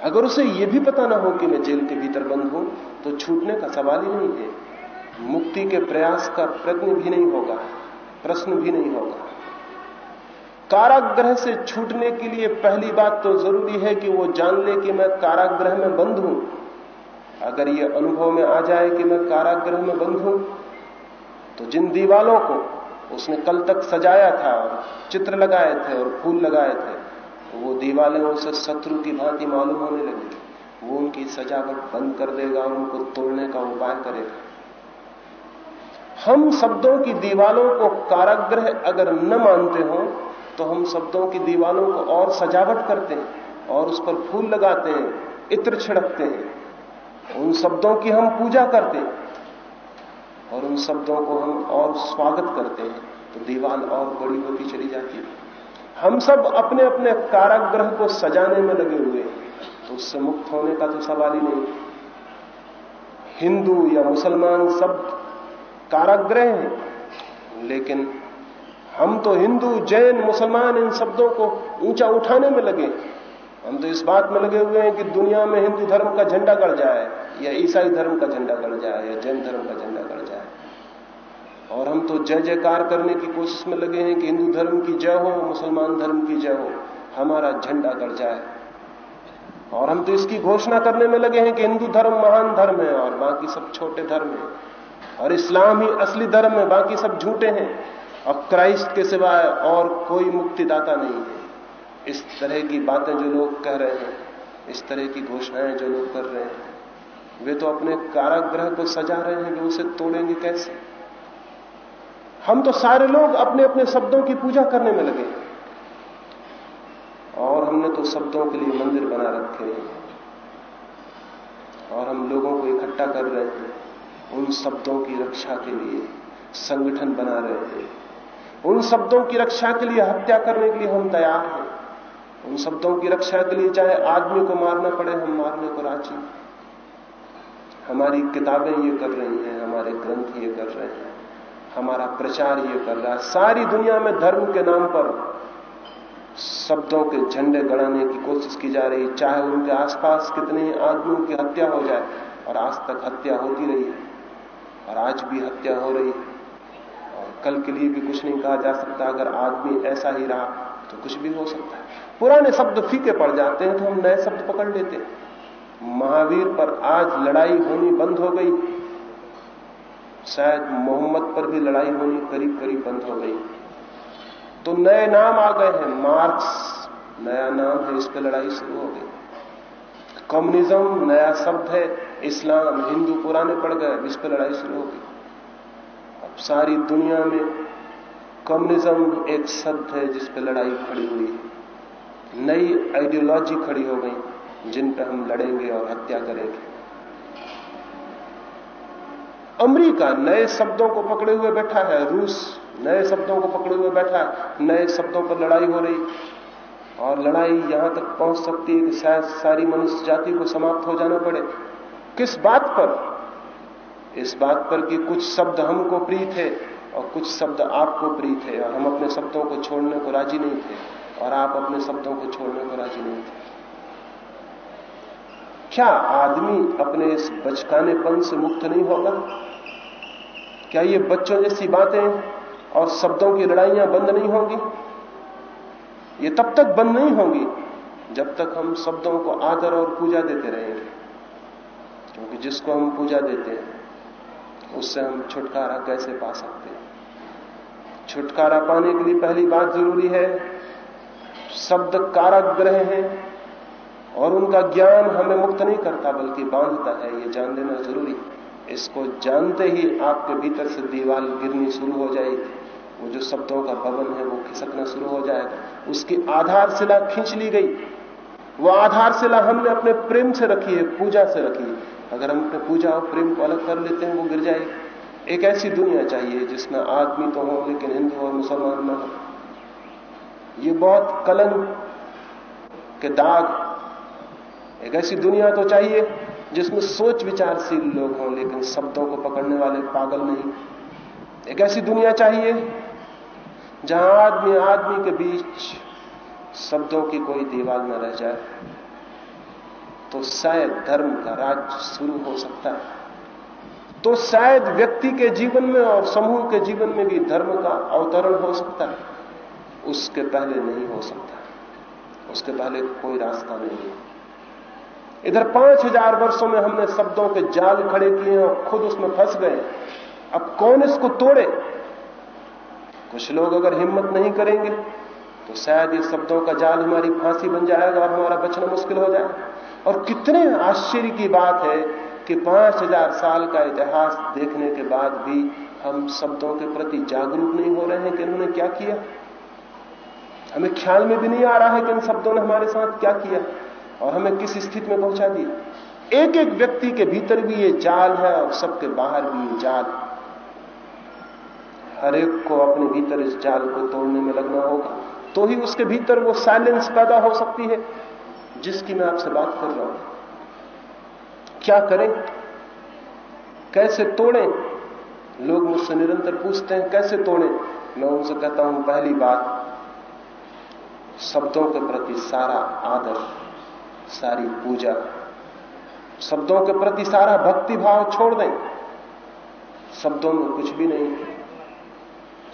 अगर उसे यह भी पता ना हो कि मैं जेल के भीतर बंद हूँ तो छूटने का सवाल ही नहीं है। मुक्ति के प्रयास का प्रश्न भी नहीं होगा, प्रश्न भी नहीं होगा। कारागृह से छूटने के लिए पहली बात तो ज़रूरी है कि वो जान ले कि मैं कारागृह में बंद हूँ। अगर ये अनुभव में आ जाए कि मैं कारागृह में बंद हूँ तो जिन दीवालों को उसने कल तक सजाया था और चित्र लगाए थे और फूल लगाए थे तो वो दीवालें उसे शत्रु की भांति मालूम होने लगी। वो उनकी सजावट बंद कर देगा और उनको तोड़ने का उपाय करेगा। हम शब्दों की दीवालों को कारागृह अगर न मानते हो तो हम शब्दों की दीवालों को और सजावट करते हैं और उस पर फूल लगाते हैं, इत्र छिड़कते हैं। उन शब्दों की हम पूजा करते हैं और उन शब्दों को हम और स्वागत करते हैं। तो दीवार और बड़ी होती चली जाती है। हम सब अपने अपने काराग्रह को सजाने में लगे हुए तो उससे मुक्त होने का तो सवाल ही नहीं। हिंदू या मुसलमान सब काराग्रह हैं, लेकिन हम तो हिंदू, जैन, मुसलमान इन शब्दों को ऊँचा उठाने में लगे। हम तो इस बात में लगे हुए हैं कि दुनिया में हिंदू धर्म का झंडा गड़ जाए, या ईसाई धर्म का झंडा गड़ जाए, या जैन धर्म का झंडा गड़ जाए। और हम तो जय जयकार करने की कोशिश में लगे हैं कि हिंदू धर्म की जय हो, मुसलमान धर्म की जय हो, हमारा झंडा गड़ जाए। और हम तो इसकी घोषणा करने में लगे हैं कि हिंदू धर्म महान धर्म है और बाकी सब छोटे धर्म है। और इस्लाम ही असली धर्म है, बाकी सब झूठे हैं। और क्राइस्ट के सिवाय और कोई मुक्तिदाता नहीं है। इस तरह की बातें जो लोग कह रहे हैं, इस तरह की घोषणाएँ जो लोग कर रहे हैं, वे तो अपने कारागृह को सजा रहे हैं कि उसे तोड़ेंगे कैसे? हम तो सारे लोग अपने अपने शब्दों की पूजा करने में लगे और हमने तो शब्दों के लिए मंदिर बना रखे हैं। और हम लोगों को इकट्ठा कर रहे हैं, उन शब्दों की रक्षा के लिए संगठन बना रहे हैं। उन शब्दों की रक्षा के लिए हत्या करने के लिए हम तैयार हैं। उन शब्दों की रक्षा के लिए चाहे आदमी को मारना पड़े, हम मारने को राज़ी हमारी किताबें ये कर रही हैं, हमारे ग्रंथ ये कर रहे हैं, हमारा प्रचार ये कर रहा है। सारी दुनिया में धर्म के नाम पर शब्दों के झंडे गड़ाने की कोशिश की जा रही है। चाहे उनके आसपास कितने आदमियों की हत्या हो जाए, और आज तक हत्या होती रही है, और आज भी हत्या हो रही है। कल के लिए भी कुछ नहीं कहा जा सकता, अगर आदमी ऐसा ही रहा तो कुछ भी हो सकता है। पुराने शब्द फीके पड़ जाते हैं तो हम नए शब्द पकड़ लेते हैं। महावीर पर आज लड़ाई होनी बंद हो गई। शायद मोहम्मद पर भी लड़ाई होनी करीब करीब बंद हो गई। तो नए नाम आ गए हैं, मार्क्स, नया नाम है, इस पर लड़ाई शुरू हो गई। कम्युनिज्म, नया शब्द है, इस्लाम, हिंदू पुराने पड़ गए, इस पर लड़ाई शुरू हो गई। सारी दुनिया में कम्युनिज्म एक शब्द है जिस पर लड़ाई खड़ी हुई है। नई आइडियोलॉजी खड़ी हो गई, जिन पर हम लड़ेंगे और हत्या करेंगे। अमेरिका नए शब्दों को पकड़े हुए बैठा है, रूस नए शब्दों को पकड़े हुए बैठा है, नए शब्दों पर लड़ाई हो रही। और लड़ाई यहाँ तक पहुँच सकती है कि शायद सारी मनुष्य जाति को समाप्त हो जाना पड़े। किस बात पर? इस बात पर कि कुछ शब्द हमको प्रिय थे और कुछ शब्द आपको प्रिय थे और हम अपने शब्दों को छोड़ने को राज़ी नहीं थे और आप अपने शब्दों को छोड़ने को राज़ी नहीं थे। क्या आदमी अपने इस बचकानेपन से मुक्त नहीं होगा? क्या ये बच्चों जैसी बातें और शब्दों की लड़ाइयाँ बंद नहीं होंगी? ये तब तक बंद नहीं होंगी जब तक हम शब्दों को आदर और पूजा देते रहेंगे। क्योंकि जिसको हम पूजा देते हैं उससे हम छुटकारा कैसे पा सकते हैं? छुटकारा पाने के लिए पहली बात ज़रूरी है, शब्द कारक ग्रह हैं और उनका ज्ञान हमें मुक्त नहीं करता, बल्कि बांधता है। ये जान लेना ज़रूरी इसको जानते ही आपके भीतर से दीवार गिरनी शुरू हो जाएगी। वो जो शब्दों का भवन है, वो खिसकना शुरू हो जाएगा। उसकी आधारशिला खींच ली गई। वो आधारशिला हमने अपने प्रेम से रखी है, पूजा से रखी है। अगर हम अपने पूजा और प्रेम को अलग कर लेते हैं, वो गिर जाएगी। एक ऐसी दुनिया चाहिए जिसमें आदमी तो हो, लेकिन हिंदू और मुसलमान न हो। ये बहुत कलंक के दाग। एक ऐसी दुनिया तो चाहिए जिसमें सोच विचारशील लोग हों, लेकिन शब्दों को पकड़ने वाले पागल नहीं। एक ऐसी दुनिया चाहिए जहाँ आदमी आदमी के बीच शब्दों की कोई दीवार न रह जाए। तो शायद धर्म का राज शुरू हो सकता है। तो शायद व्यक्ति के जीवन में और समूह के जीवन में भी धर्म का अवतरण हो सकता है। उसके पहले नहीं हो सकता। उसके पहले कोई रास्ता नहीं है। इधर पाँच हज़ार वर्षों में हमने शब्दों के जाल खड़े किए और खुद उसमें फंस गए। अब कौन इसको तोड़े? कुछ लोग अगर हिम्मत नहीं करेंगे तो शायद ये शब्दों का जाल हमारी फांसी बन जाएगा और हमारा बचना मुश्किल हो जाएगा। और कितने आश्चर्य की बात है कि पाँच हज़ार साल का इतिहास देखने के बाद भी हम शब्दों के प्रति जागरूक नहीं हो रहे हैं कि इन्होंने क्या किया। हमें ख्याल में भी नहीं आ रहा है कि इन शब्दों ने हमारे साथ क्या किया और हमें किस स्थिति में पहुँचा दिया। एक एक व्यक्ति के भीतर भी ये जाल है और सबके बाहर भी ये जाल। हर एक को अपने भीतर इस जाल को तोड़ने में लगना होगा। तो ही उसके भीतर वो साइलेंस पैदा हो सकती है। जिसकी मैं आपसे बात कर रहा हूँ। क्या करें? कैसे तोड़ें? लोग मुझसे निरंतर पूछते हैं, कैसे तोड़ें? मैं उनसे कहता हूँ, पहली बात, शब्दों के प्रति सारा आदर, सारी पूजा। शब्दों के प्रति सारा भक्ति भाव छोड़ दें। शब्दों में कुछ भी नहीं।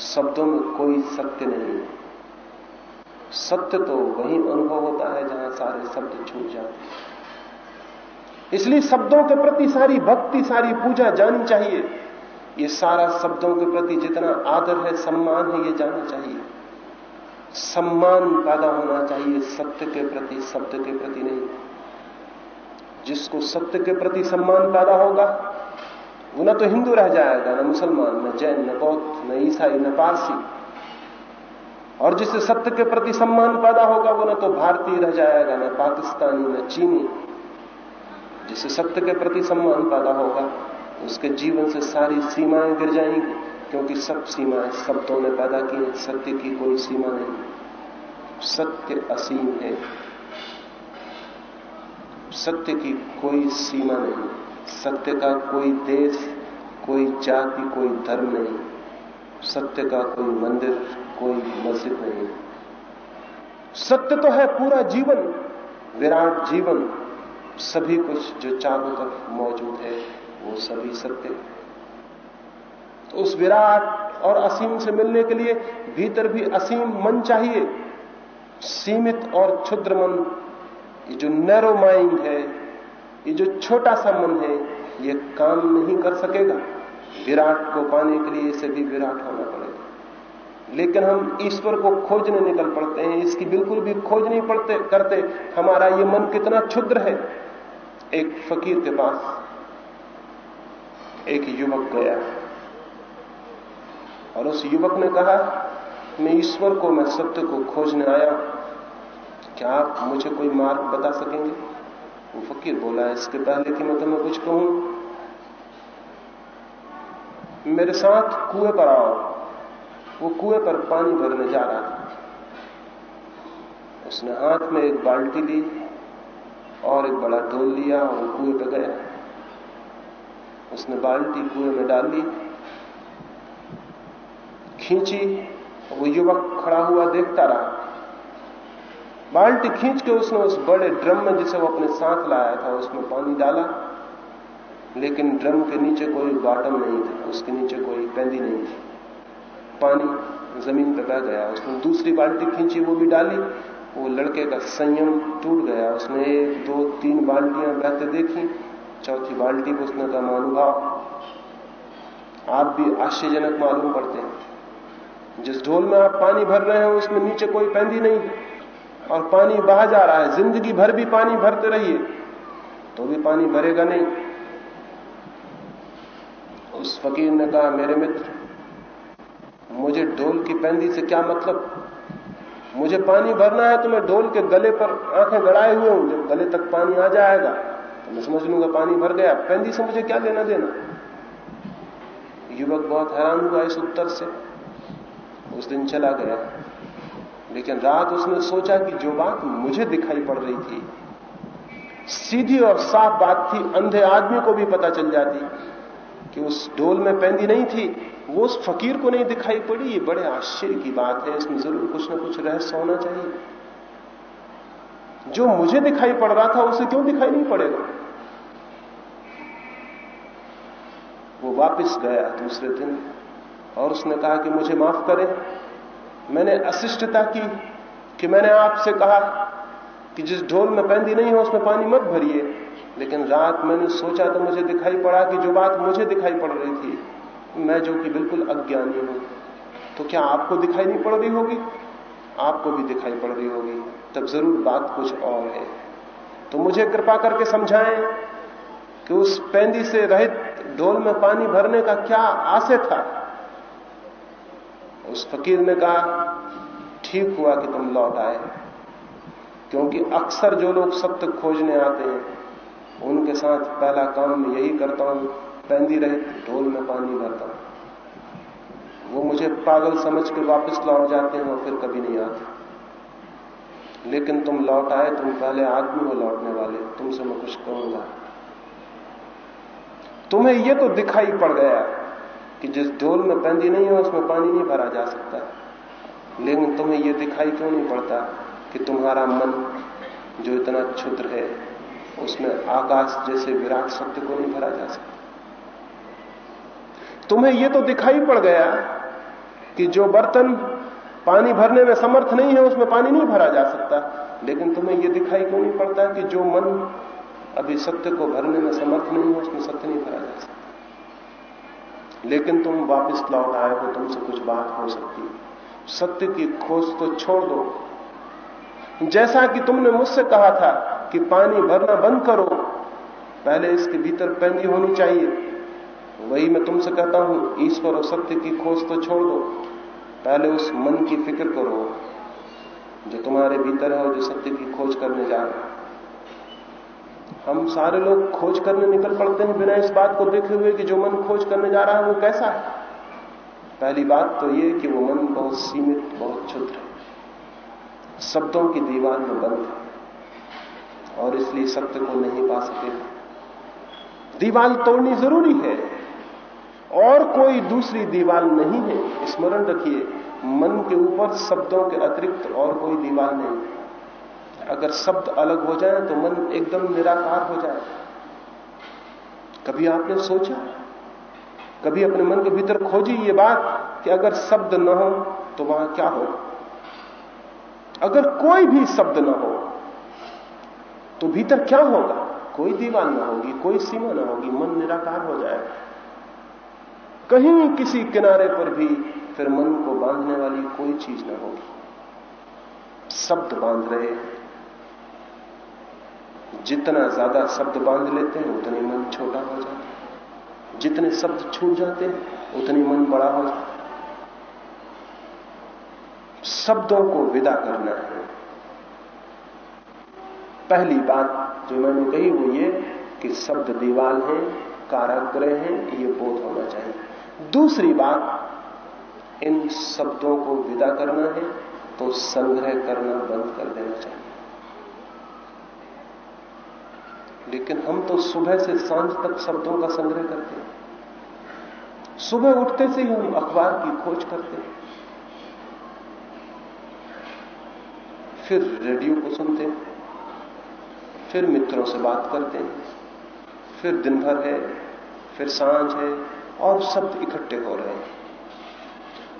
शब्दों में कोई सत्य नहीं। सत्य तो वही अनुभव होता है जहाँ सारे शब्द छूट जाते हैं। इसलिए शब्दों के प्रति सारी भक्ति, सारी पूजा जानी चाहिए। ये सारा शब्दों के प्रति जितना आदर है, सम्मान है, ये जानना चाहिए। सम्मान पैदा होना चाहिए सत्य के प्रति, शब्द के प्रति नहीं। जिसको सत्य के प्रति सम्मान पैदा होगा, वो न तो हिंदू रह जाएगा, न मुसलमान, न जैन, न बौद्ध, न ईसाई, न पारसी। और जिसे सत्य के प्रति सम्मान पैदा होगा, वो न तो भारतीय रह जाएगा, न पाकिस्तानी, न चीनी। जिसे सत्य के प्रति सम्मान पैदा होगा, उसके जीवन से सारी सीमाएँ गिर जाएँगी, क्योंकि सब सीमाएँ शब्दों ने पैदा की है, सत्य की कोई सीमा नहीं। सत्य असीम है। सत्य की कोई सीमा नहीं। सत्य का कोई देश, कोई जाति, कोई धर्म नहीं। सत्य का कोई मंदिर कोई मस्जिद नहीं सत्य तो है पूरा जीवन। विराट जीवन। सभी कुछ जो चारों तरफ़ मौजूद है वो सभी सत्य। तो उस विराट और असीम से मिलने के लिए भीतर भी असीम मन चाहिए। सीमित और क्षुद्र मन ये जो नैरो माइंड है ये जो छोटा सा मन है ये काम नहीं कर सकेगा। विराट को पाने के लिए इसे भी विराट होना पड़ेगा। लेकिन हम ईश्वर को खोजने निकल पड़ते हैं, इसकी बिल्कुल भी खोज नहीं पड़ते, करते। हमारा ये मन कितना क्षुद्र है। एक फकीर के पास एक युवक गया। और उस युवक ने कहा, मैं ईश्वर को, मैं सत्य को खोजने आया क्या आप मुझे कोई मार्ग बता सकेंगे? वो फकीर बोला, इसके पहले कि मैं तुम्हें कुछ कहूँ, मेरे साथ कुएँ पर आओ। वो कुएँ पर पानी भरने जा रहा था। उसने हाथ में एक बाल्टी ली और एक बड़ा ढोल लिया और कुएँ पर गया। उसने बाल्टी कुएँ में डाल ली, खींची वो युवक खड़ा हुआ देखता रहा। बाल्टी खींच के उसने उस बड़े ड्रम में जिसे वो अपने साथ लाया था, उसमें पानी डाला। लेकिन ड्रम के नीचे कोई बॉटम नहीं था, उसके नीचे कोई पेंदी नहीं थी। पानी ज़मीन पर बह गया, उसने दूसरी बाल्टी खींची, वो भी डाली, वो लड़के का संयम टूट गया। उसने एक, दो, तीन बाल्टियाँ बहते देखी, चौथी बाल्टी को उसने कहा अनुभव आप भी आश्चर्यजनक मालूम पड़ते हैं। जिस ढोल में आप पानी भर रहे हैं, उसमें नीचे कोई पेंदी नहीं और पानी बहा जा रहा है। ज़िंदगी भर भी पानी भरते रहिए तो भी पानी भरेगा नहीं। उस फकीर ने कहा, मेरे मित्र मुझे ढोल की पेंदी से क्या मतलब? मुझे पानी भरना है तो मैं ढोल के गले पर आँखें गड़ाए हुए हूँ। जब गले तक पानी आ जाएगा तो मैं समझ लूँगा पानी भर गया। पेंदी से मुझे क्या लेना देना? युवक बहुत हैरान हुआ इस उत्तर से। उस दिन चला गया। लेकिन रात उसने सोचा कि जो बात मुझे दिखाई पड़ रही थी, सीधी और साफ़ बात थी। अंधे आदमी को भी पता चल जाती। कि उस ढोल में पेंदी नहीं थी, वो उस फकीर को नहीं दिखाई पड़ी। ये बड़े आश्चर्य की बात है, इसमें ज़रूर कुछ ना कुछ रहस्य होना चाहिए। जो मुझे दिखाई पड़ रहा था, उसे क्यों दिखाई नहीं पड़ेगा? वो वापस गया दूसरे दिन, और उसने कहा कि मुझे माफ़ करें। मैंने अशिष्टता की कि मैंने आपसे कहा कि जिस ढोल में पेंदी नहीं हो, उसमें पानी मत भरिए। लेकिन रात मैंने सोचा तो मुझे दिखाई पड़ा कि जो बात मुझे दिखाई पड़ रही थी, मैं जो कि बिल्कुल अज्ञानी हूँ। तो क्या आपको दिखाई नहीं पड़ रही होगी? आपको भी दिखाई पड़ रही होगी। तब ज़रूर बात कुछ और है। तो मुझे कृपा करके समझाएँ कि उस पेंदी से रहित ढोल में पानी भरने का क्या आशय था? उस फकीर ने कहा, ठीक हुआ कि तुम लौट आए, क्योंकि अक्सर जो लोग सत्य खोजने आते हैं उनके साथ पहला काम मैं यही करता हूँ, पैंदी रहे, ढोल में पानी भरता हूँ। वो मुझे पागल समझ के वापस लौट जाते हैं और फिर कभी नहीं आते। लेकिन तुम लौट आए, तुम पहले आदमी हो लौटने वाले, तुमसे मैं कुछ कहूँगा। तुम्हें यह तो दिखाई पड़ गया कि जिस ढोल में पैंदी नहीं है, उसमें पानी नहीं भरा जा सकता। लेकिन तुम्हें यह दिखाई क्यों नहीं पड़ता कि तुम्हारा मन जो इतना क्षुद्र है उसमें आकाश जैसे विराट सत्य को नहीं भरा जा सकता। तुम्हें यह तो दिखाई पड़ गया कि जो बर्तन पानी भरने में समर्थ नहीं है, उसमें पानी नहीं भरा जा सकता। लेकिन तुम्हें यह दिखाई क्यों नहीं पड़ता कि जो मन अभी सत्य को भरने में समर्थ नहीं है, उसमें सत्य नहीं भरा जा सकता। लेकिन तुम वापस लौट आए हो तुमसे कुछ बात हो सकती है। सत्य की खोज तो छोड़ दो। जैसा कि तुमने मुझसे कहा था कि पानी भरना बंद करो। पहले इसके भीतर पैंदी होनी चाहिए। वही मैं तुमसे कहता हूँ, ईश्वर और सत्य की खोज तो छोड़ दो। पहले उस मन की फ़िक्र करो, जो तुम्हारे भीतर है और जो सत्य की खोज करने जा रहे हम सारे लोग खोज करने निकल पड़ते हैं बिना इस बात को देखे हुए कि जो मन खोज करने जा रहा है वो कैसा है। पहली बात तो ये कि वो मन बहुत सीमित, बहुत क्षुद्र है। शब्दों की दीवार में बंद है। और इसलिए सत्य को नहीं पा सके। दीवाल तोड़नी ज़रूरी है। और कोई दूसरी दीवाल नहीं है। स्मरण रखिए, मन के ऊपर शब्दों के अतिरिक्त और कोई दीवार नहीं। अगर शब्द अलग हो जाए तो मन एकदम निराकार हो जाए। कभी आपने सोचा? कभी अपने मन के भीतर खोजी ये बात कि अगर शब्द न हो तो वहाँ क्या हो? अगर कोई भी शब्द न हो तो भीतर क्या होगा? कोई दीवार ना होगी, कोई सीमा ना होगी, मन निराकार हो जाएगा। कहीं किसी किनारे पर भी फिर मन को बांधने वाली कोई चीज़ ना होगी। शब्द बाँध रहे जितना ज़्यादा शब्द बाँध लेते हैं, उतने मन छोटा हो जाता है। जितने शब्द छूट जाते हैं, उतनी मन बड़ा हो जाता है। शब्दों को विदा करना है। पहली बात जो मैंने कही वो ये कि शब्द दीवाल है, काराग्रह है, ये बोध होना चाहिए। दूसरी बात, इन शब्दों को विदा करना है तो संग्रह करना बंद कर देना चाहिए। लेकिन हम तो सुबह से साँझ तक शब्दों का संग्रह करते हैं। सुबह उठते से ही हम अखबार की खोज करते हैं। फिर रेडियो को सुनते हैं। फिर मित्रों से बात करते हैं। फिर दिन भर है, फिर साँझ है, और शब्द इकट्ठे हो रहे हैं।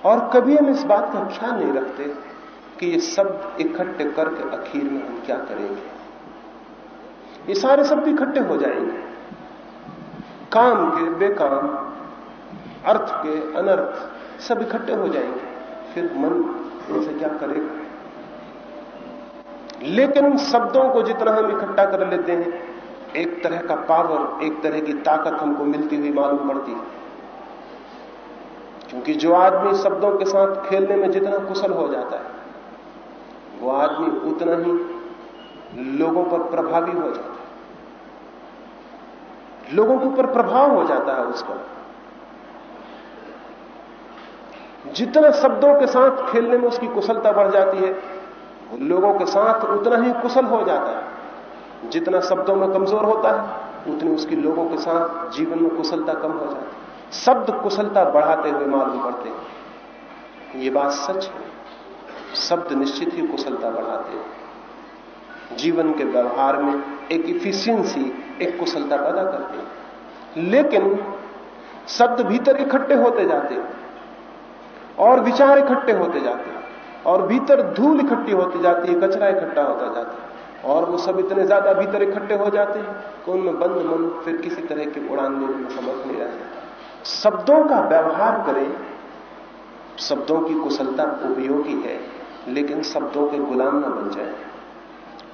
और कभी हम इस बात का ख्याल नहीं रखते कि ये शब्द इकट्ठे करके आखिर में हम क्या करेंगे। ये सारे शब्द इकट्ठे हो जाएँगे। काम के, बेकाम, अर्थ के, अनर्थ सब इकट्ठे हो जाएँगे। फिर मन इनसे क्या करेगा? लेकिन शब्दों को जितना हम इकट्ठा कर लेते हैं, एक तरह का पावर एक तरह की ताकत हमको मिलती हुई मालूम पड़ती है। क्योंकि जो आदमी शब्दों के साथ खेलने में जितना कुशल हो जाता है, वो आदमी उतना ही लोगों पर प्रभावी हो जाता है। लोगों के ऊपर प्रभाव हो जाता है उसका। जितना शब्दों के साथ खेलने में उसकी कुशलता बढ़ जाती है लोगों के साथ उतना ही कुशल हो जाता है। जितना शब्दों में कमज़ोर होता है, उतनी उसकी लोगों के साथ जीवन में कुशलता कम हो जाती है। शब्द कुशलता बढ़ाते हुए मालूम पड़ते हैं। ये बात सच है। शब्द निश्चित ही कुशलता बढ़ाते हैं। जीवन के व्यवहार में एक इफिशियंसी एक कुशलता पैदा करते हैं। लेकिन शब्द भीतर इकट्ठे होते जाते हैं और विचार इकट्ठे होते जाते हैं। और भीतर धूल इकट्ठी होती जाती है, कचरा इकट्ठा होता जाता है। और वो सब इतने ज़्यादा भीतर इकट्ठे हो जाते हैं कि उनमें बंद मन फिर किसी तरह की उड़ान लेने में समर्थ नहीं रह जाता। शब्दों का व्यवहार करें, शब्दों की कुशलता उपयोगी है, लेकिन शब्दों के गुलाम ना बन जाए।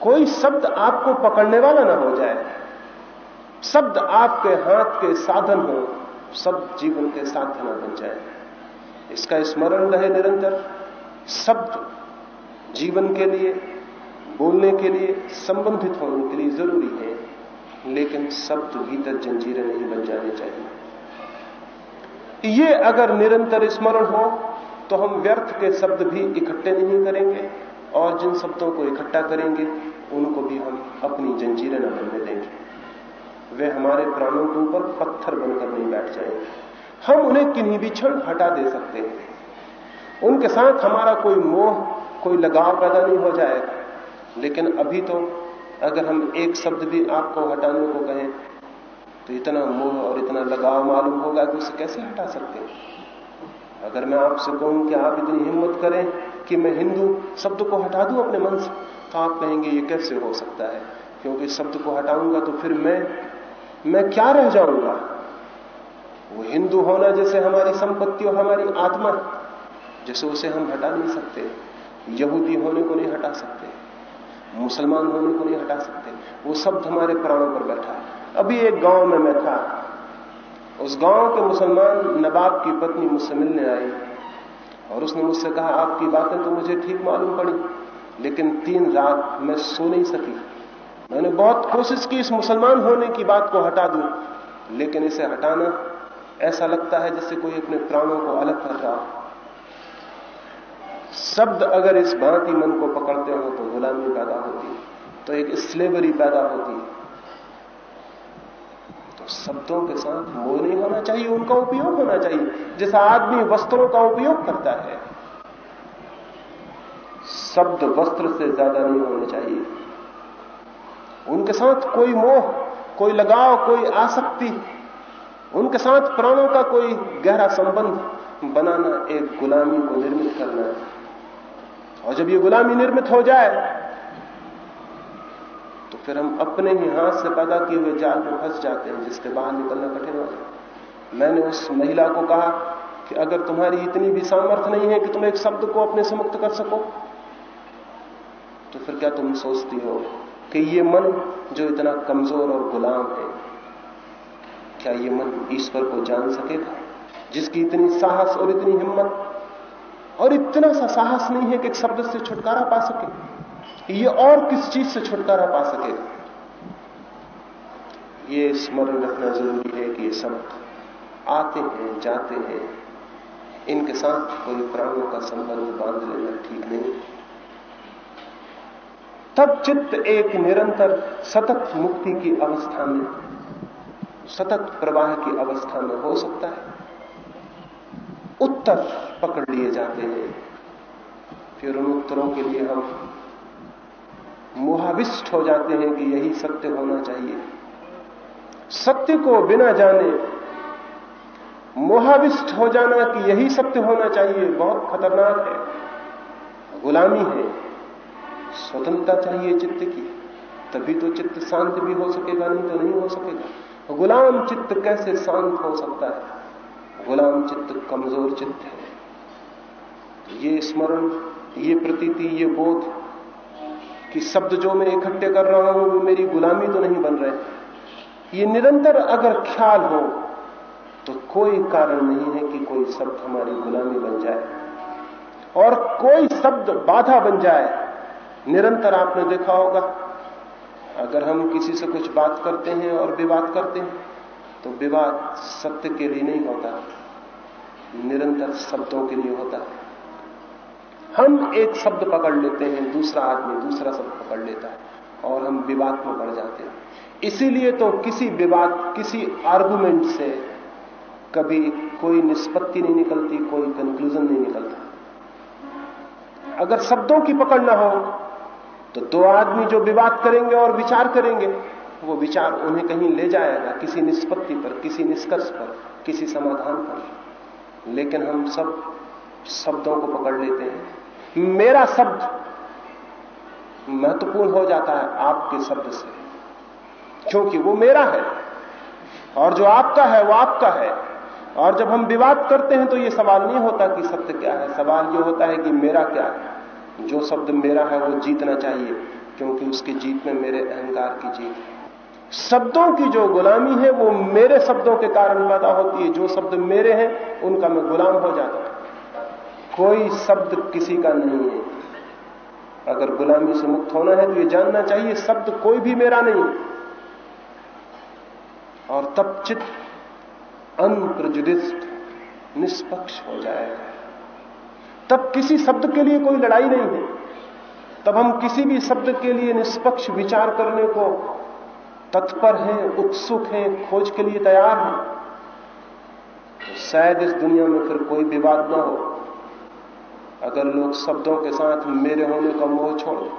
कोई शब्द आपको पकड़ने वाला ना हो जाए। शब्द आपके हाथ के साधन हो, सब जीवन के साधन ना बन जाए। इसका स्मरण रहे निरंतर। शब्द जीवन के लिए, बोलने के लिए, संबंधित होने के लिए ज़रूरी है, लेकिन शब्द भीतर जंजीरें नहीं बन जाने चाहिए। ये अगर निरंतर स्मरण हो तो हम व्यर्थ के शब्द भी इकट्ठे नहीं करेंगे, और जिन शब्दों को इकट्ठा करेंगे, उनको भी हम अपनी जंजीरें न बनने देंगे। वे हमारे प्राणों के ऊपर पत्थर बनकर नहीं बैठ जाएँगे। हम उन्हें किन्हीं भी क्षण हटा दे सकते हैं। उनके साथ हमारा कोई मोह, कोई लगाव पैदा नहीं हो जाएगा। लेकिन अभी तो अगर हम एक शब्द भी आपको हटाने को कहें तो इतना मोह और इतना लगाव मालूम होगा कि उसे कैसे हटा सकते हैं? अगर मैं आपसे कहूँ कि आप इतनी हिम्मत करें कि मैं हिंदू शब्द को हटा दूँ अपने मन से तो आप कहेंगे, ये कैसे हो सकता है? क्योंकि शब्द को हटाऊँगा तो फिर मैं मैं क्या रह जाऊँगा? वो हिंदू होना जैसे हमारी संपत्ति और हमारी आत्मा। जैसे उसे हम हटा नहीं सकते। यहूदी होने को नहीं हटा सकते। मुसलमान होने को नहीं हटा सकते। वो शब्द हमारे प्राणों पर बैठा है। अभी एक गाँव में मैं था। उस गाँव के मुसलमान नवाब की पत्नी मुझसे मिलने आई। और उसने मुझसे कहा, आपकी बातें तो मुझे ठीक मालूम पड़ी, लेकिन तीन रात मैं सो नहीं सकी। मैंने बहुत कोशिश की इस मुसलमान होने की बात को हटा दूँ, लेकिन इसे हटाना ऐसा लगता है जैसे कोई अपने प्राणों को अलग कर रहा हो। शब्द अगर इस भांति मन को पकड़ते हो तो गुलामी पैदा होती है तो एक स्लेवरी पैदा होती है। तो शब्दों के साथ मोह नहीं होना चाहिए, उनका उपयोग होना चाहिए। जैसा आदमी वस्त्रों का उपयोग करता है, शब्द वस्त्र से ज़्यादा नहीं होने चाहिए। उनके साथ कोई मोह, कोई लगाव, कोई आसक्ति, उनके साथ प्राणों का कोई गहरा संबंध बनाना, एक गुलामी को निर्मित करना और जब ये गुलामी निर्मित हो जाए तो फिर हम अपने ही हाथ से पैदा किए हुए जाल में फंस जाते हैं, जिसके बाहर निकलना कठिन हो जाए मैंने उस महिला को कहा कि अगर तुम्हारी इतनी भी सामर्थ्य नहीं है कि तुम एक शब्द को अपने से मुक्त कर सको तो फिर क्या तुम सोचती हो कि ये मन जो इतना कमज़ोर और गुलाम है, क्या ये मन ईश्वर को जान सकेगा, जिसकी इतनी साहस और इतनी हिम्मत और इतना सा साहस नहीं है कि एक शब्द से छुटकारा पा सके। ये और किस चीज़ से छुटकारा पा सके? ये स्मरण रखना ज़रूरी है कि ये शब्द आते हैं, जाते हैं। इनके साथ कोई प्राणों का संबंध बाँध लेना ठीक नहीं। तब चित्त एक निरंतर सतत मुक्ति की अवस्था में, सतत प्रवाह की अवस्था में हो सकता है। उत्तर पकड़ लिए जाते हैं। फिर उन उत्तरों के लिए हम मोहाविष्ट हो जाते हैं कि यही सत्य होना चाहिए। सत्य को बिना जाने, मोहाविष्ट हो जाना कि यही सत्य होना चाहिए, बहुत खतरनाक है। गुलामी है। स्वतंत्रता चाहिए चित्त की। तभी तो चित्त शांत भी हो सकेगा, नहीं तो नहीं हो सकेगा। गुलाम चित्त कैसे शांत हो सकता है? गुलाम चित्त कमज़ोर चित्त है। ये स्मरण, ये प्रतीति, ये बोध कि शब्द जो मैं इकट्ठे कर रहा हूँ, वो मेरी गुलामी तो नहीं बन रहे। ये निरंतर अगर ख्याल हो तो कोई कारण नहीं है कि कोई शब्द हमारी गुलामी बन जाए। और कोई शब्द बाधा बन जाए, निरंतर आपने देखा होगा। अगर हम किसी से कुछ बात करते हैं और विवाद करते हैं तो विवाद सत्य के लिए नहीं होता, निरंतर शब्दों के लिए होता। है हम एक शब्द पकड़ लेते हैं, दूसरा आदमी दूसरा शब्द पकड़ लेता है, और हम विवाद में पड़ जाते हैं। इसीलिए तो किसी विवाद, किसी आर्गुमेंट से कभी कोई निष्पत्ति नहीं निकलती, कोई कंक्लूजन नहीं निकलता। अगर शब्दों की पकड़ ना हो तो दो आदमी जो विवाद करेंगे और विचार करेंगे वो विचार उन्हें कहीं ले जाएगा, किसी निष्पत्ति पर, किसी निष्कर्ष पर, किसी समाधान पर। लेकिन हम सब शब्दों को पकड़ लेते हैं। मेरा शब्द महत्वपूर्ण हो जाता है आपके शब्द से, क्योंकि वो मेरा है। और जो आपका है, वो आपका है। और जब हम विवाद करते हैं तो ये सवाल नहीं होता कि सत्य क्या है। सवाल ये होता है कि मेरा क्या है? जो शब्द मेरा है, वो जीतना चाहिए, क्योंकि उसकी जीत में मेरे अहंकार की जीत है। शब्दों की जो गुलामी है, वो मेरे शब्दों के कारण पैदा होती है। जो शब्द मेरे हैं, उनका मैं गुलाम हो जाता हूँ। कोई शब्द किसी का नहीं है। अगर गुलामी से मुक्त होना है तो ये जानना चाहिए, शब्द कोई भी मेरा नहीं और तब चित्त अनप्रजुडिस्ट निष्पक्ष हो जाएगा। तब किसी शब्द के लिए कोई लड़ाई नहीं है। तब हम किसी भी शब्द के लिए निष्पक्ष विचार करने को तत्पर हैं, उत्सुक हैं, खोज के लिए तैयार हैं। तो शायद इस दुनिया में फिर कोई विवाद ना हो। अगर लोग शब्दों के साथ मेरे होने का मोह छोड़े,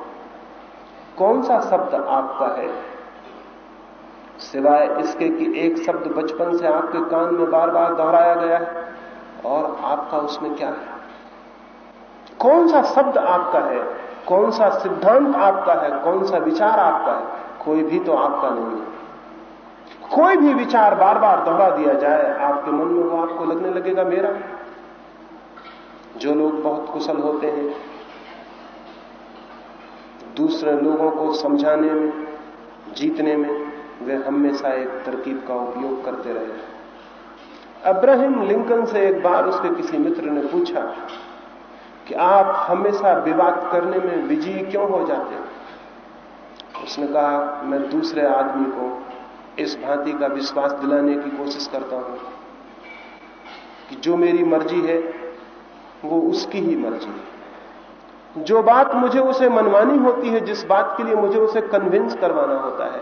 कौन सा शब्द आपका है? सिवाय इसके कि एक शब्द बचपन से आपके कान में बार बार दोहराया गया है, और आपका उसमें क्या है? कौन सा शब्द आपका है? कौन सा सिद्धांत आपका है? कौन सा विचार आपका है? कोई भी तो आपका नहीं है। कोई भी विचार बार बार दोहरा दिया जाए, आपके मन में वो आपको लगने लगेगा मेरा। जो लोग बहुत कुशल होते हैं, दूसरे लोगों को समझाने में, जीतने में, वे हमेशा एक तरकीब का उपयोग करते रहे। अब्राहिम लिंकन से एक बार उसके किसी मित्र ने पूछा कि आप हमेशा विवाद करने में विजयी क्यों हो जाते हैं? उसने कहा, मैं दूसरे आदमी को इस भांति का विश्वास दिलाने की कोशिश करता हूँ कि जो मेरी मर्ज़ी है, वो उसकी ही मर्ज़ी है। जो बात मुझे उसे मनवानी होती है, जिस बात के लिए मुझे उसे कन्विंस करवाना होता है,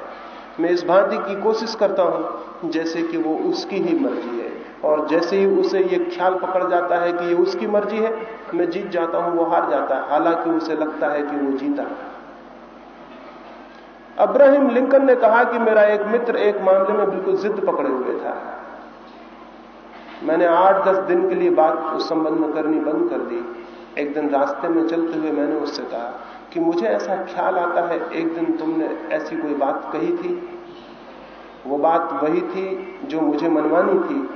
मैं इस भांति की कोशिश करता हूँ जैसे कि वो उसकी ही मर्ज़ी है। और जैसे ही उसे ये ख्याल पकड़ जाता है कि ये उसकी मर्ज़ी है, मैं जीत जाता हूँ, वो हार जाता है। हालाँकि उसे लगता है कि वो जीता अब्राहिम लिंकन ने कहा कि मेरा एक मित्र एक मामले में बिल्कुल जिद पकड़े हुए था। मैंने आठ दस दिन के लिए बात उस संबंध में करनी बंद कर दी। एक दिन रास्ते में चलते हुए मैंने उससे कहा कि मुझे ऐसा ख्याल आता है, एक दिन तुमने ऐसी कोई बात कही थी? वो बात वही थी जो मुझे मनवानी थी।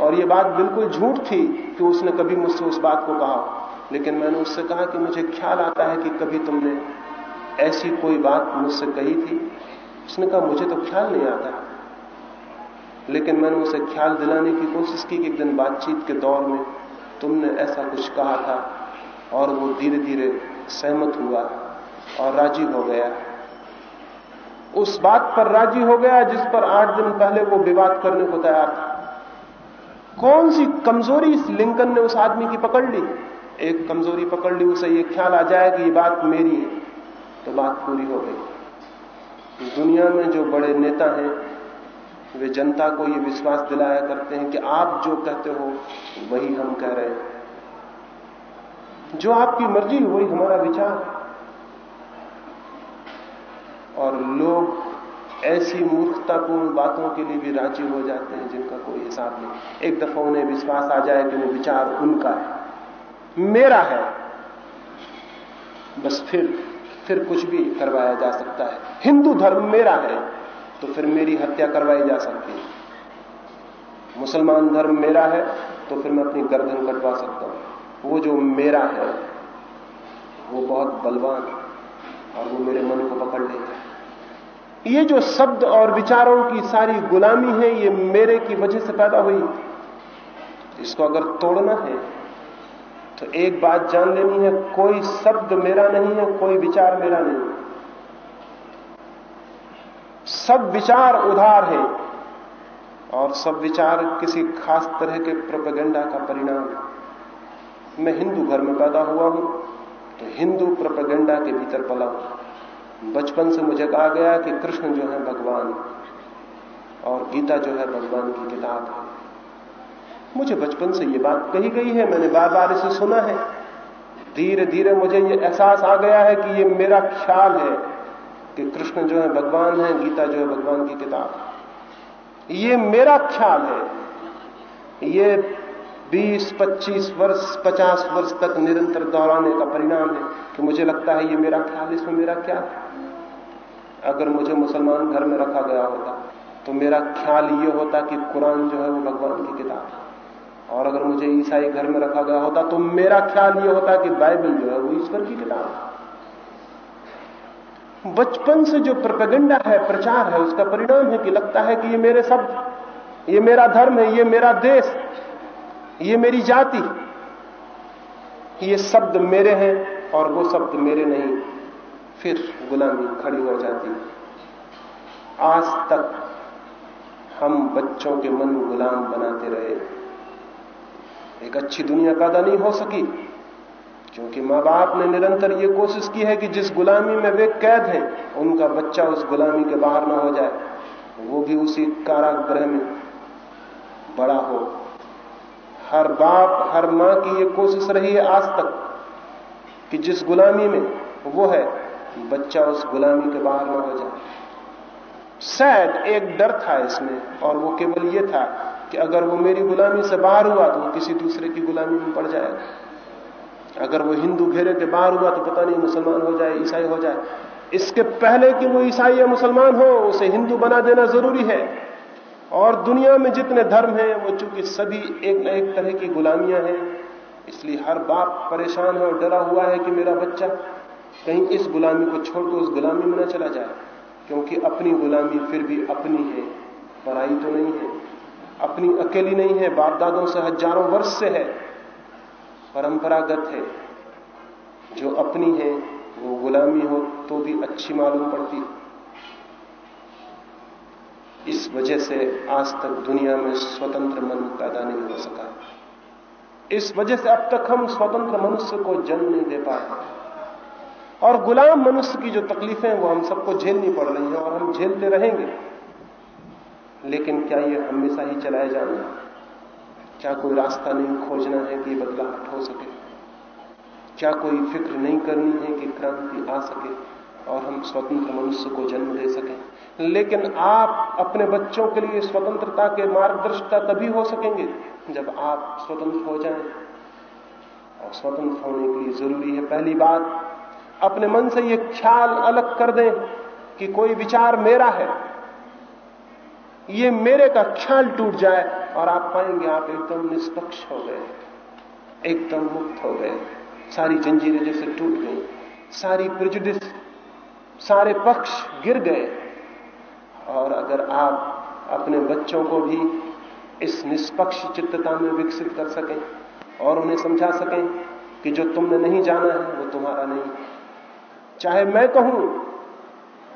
और ये बात बिल्कुल झूठ थी कि उसने कभी मुझसे उस बात को कहा लेकिन मैंने उससे कहा कि मुझे ख्याल आता है कि कभी तुमने ऐसी कोई बात मुझसे कही थी? उसने कहा, मुझे तो ख्याल नहीं आता। लेकिन मैंने उसे ख्याल दिलाने की कोशिश की कि एक दिन बातचीत के दौर में तुमने ऐसा कुछ कहा था और वो धीरे धीरे सहमत हुआ और राज़ी हो गया। उस बात पर राज़ी हो गया जिस पर आठ दिन पहले वो विवाद करने को तैयार था। कौन सी कमज़ोरी इस लिंकन ने उस आदमी की पकड़ ली? एक कमज़ोरी पकड़ ली, उसे ये ख्याल आ जाए कि ये बात मेरी है। तो बात पूरी हो गई। दुनिया में जो बड़े नेता हैं, वे जनता को ये विश्वास दिलाया करते हैं कि आप जो कहते हो, वही हम कह रहे हैं। जो आपकी मर्ज़ी वही हमारा विचार। और लोग ऐसी मूर्खतापूर्ण बातों के लिए भी राज़ी हो जाते हैं, जिनका कोई हिसाब नहीं। एक दफ़ा उन्हें विश्वास आ जाए कि विचार उनका है। मेरा है। बस फिर फिर कुछ भी करवाया जा सकता है। हिंदू धर्म मेरा है तो फिर मेरी हत्या करवाई जा सकती है। मुसलमान धर्म मेरा है तो फिर मैं अपनी गर्दन कटवा सकता हूँ। वो जो मेरा है, वो बहुत बलवान और वो मेरे मन को पकड़ लेता है। ये जो शब्द और विचारों की सारी गुलामी है, ये मेरे की वजह से पैदा हुई। इसको अगर तोड़ना है तो एक बात जान लेनी है, कोई शब्द मेरा नहीं है, कोई विचार मेरा नहीं सब विचार उधार है और सब विचार किसी खास तरह के प्रोपेगेंडा का परिणाम है। मैं हिंदू घर में पैदा हुआ हूँ तो हिंदू प्रोपेगेंडा के भीतर पला हूँ। बचपन से मुझे कहा गया कि कृष्ण जो है भगवान और गीता जो है भगवान की किताब है। मुझे बचपन से ये बात कही गई है मैंने बार बार इसे सुना है। धीरे धीरे मुझे ये एहसास आ गया है कि ये मेरा ख्याल है कि कृष्ण जो है भगवान है गीता जो है भगवान की किताब। ये मेरा ख्याल है। ये 20, 25 वर्ष 50 वर्ष तक निरंतर दोहराने का परिणाम है कि मुझे लगता है ये मेरा ख्याल इसमें मेरा क्या अगर मुझे मुसलमान घर में रखा गया होता तो मेरा ख्याल ये होता कि कुरान जो है वो भगवान की किताब है और अगर मुझे ईसाई घर में रखा गया होता तो मेरा ख्याल ये होता कि बाइबल जो है वो ईश्वर की किताब है। बचपन से जो प्रपेगेंडा है, प्रचार है, उसका परिणाम है कि लगता है कि ये मेरे शब्द ये मेरा धर्म है, ये मेरा देश, ये मेरी जाति, ये शब्द मेरे हैं और वो शब्द मेरे नहीं। फिर गुलामी खड़ी हो जाती। आज तक हम बच्चों के मन गुलाम बनाते रहे। एक अच्छी दुनिया पैदा नहीं हो सकी। क्योंकि माँ बाप ने निरंतर ये कोशिश की है कि जिस गुलामी में वे कैद हैं, उनका बच्चा उस गुलामी के बाहर ना हो जाए। वो भी उसी कारागृह में बड़ा हो। हर बाप, हर माँ की ये कोशिश रही है आज तक कि जिस गुलामी में वो है, बच्चा उस गुलामी के बाहर ना हो जाए। शायद एक डर था इसमें, और वो केवल ये था कि अगर वो मेरी गुलामी से बाहर हुआ तो वो किसी दूसरे की गुलामी में पड़ जाएगा अगर वो हिंदू घेरे के बाहर हुआ तो पता नहीं मुसलमान हो जाए, ईसाई हो जाए। इसके पहले कि वो ईसाई या मुसलमान हो, उसे हिंदू बना देना ज़रूरी है। और दुनिया में जितने धर्म हैं, वो चूँकि सभी एक न एक तरह की गुलामियाँ हैं, इसलिए हर बाप परेशान है और डरा हुआ है कि मेरा बच्चा कहीं इस गुलामी को छोड़कर उस गुलामी में न चला जाए, क्योंकि अपनी गुलामी फिर भी अपनी है, पराई तो नहीं है। अपनी अकेली नहीं है बाप दादों से हज़ारों वर्ष से है, परंपरागत है। जो अपनी है, वो गुलामी हो तो भी अच्छी मालूम पड़ती। इस वजह से आज तक दुनिया में स्वतंत्र मन पैदा नहीं हो सका। इस वजह से अब तक हम स्वतंत्र मनुष्य को जन्म नहीं दे पाए। और गुलाम मनुष्य की जो तकलीफें हैं, वो हम सबको झेलनी पड़ रही हैं और हम झेलते रहेंगे। लेकिन क्या ये हमेशा ही चलाए जाना क्या कोई रास्ता नहीं खोजना है कि बदलाव हो सके? क्या कोई फ़िक्र नहीं करनी है कि क्रांति आ सके और हम स्वतंत्र मनुष्य को जन्म दे सकें? लेकिन आप अपने बच्चों के लिए स्वतंत्रता के मार्गदर्शिता तभी हो सकेंगे जब आप स्वतंत्र हो जाएँ। और स्वतंत्र होने के लिए ज़रूरी है पहली बात, अपने मन से ये ख्याल अलग कर दें कि कोई विचार मेरा है। ये मेरे का ख्याल टूट जाए और आप पाएँगे आप एकदम निष्पक्ष हो गए, एकदम मुक्त हो गए। सारी जंजीरें जैसे टूट गई, सारी प्रिजुडिस सारे पक्ष गिर गए। और अगर आप अपने बच्चों को भी इस निष्पक्ष चित्तता में विकसित कर सकें और उन्हें समझा सकें कि जो तुमने नहीं जाना है, वो तुम्हारा नहीं। चाहे मैं कहूँ,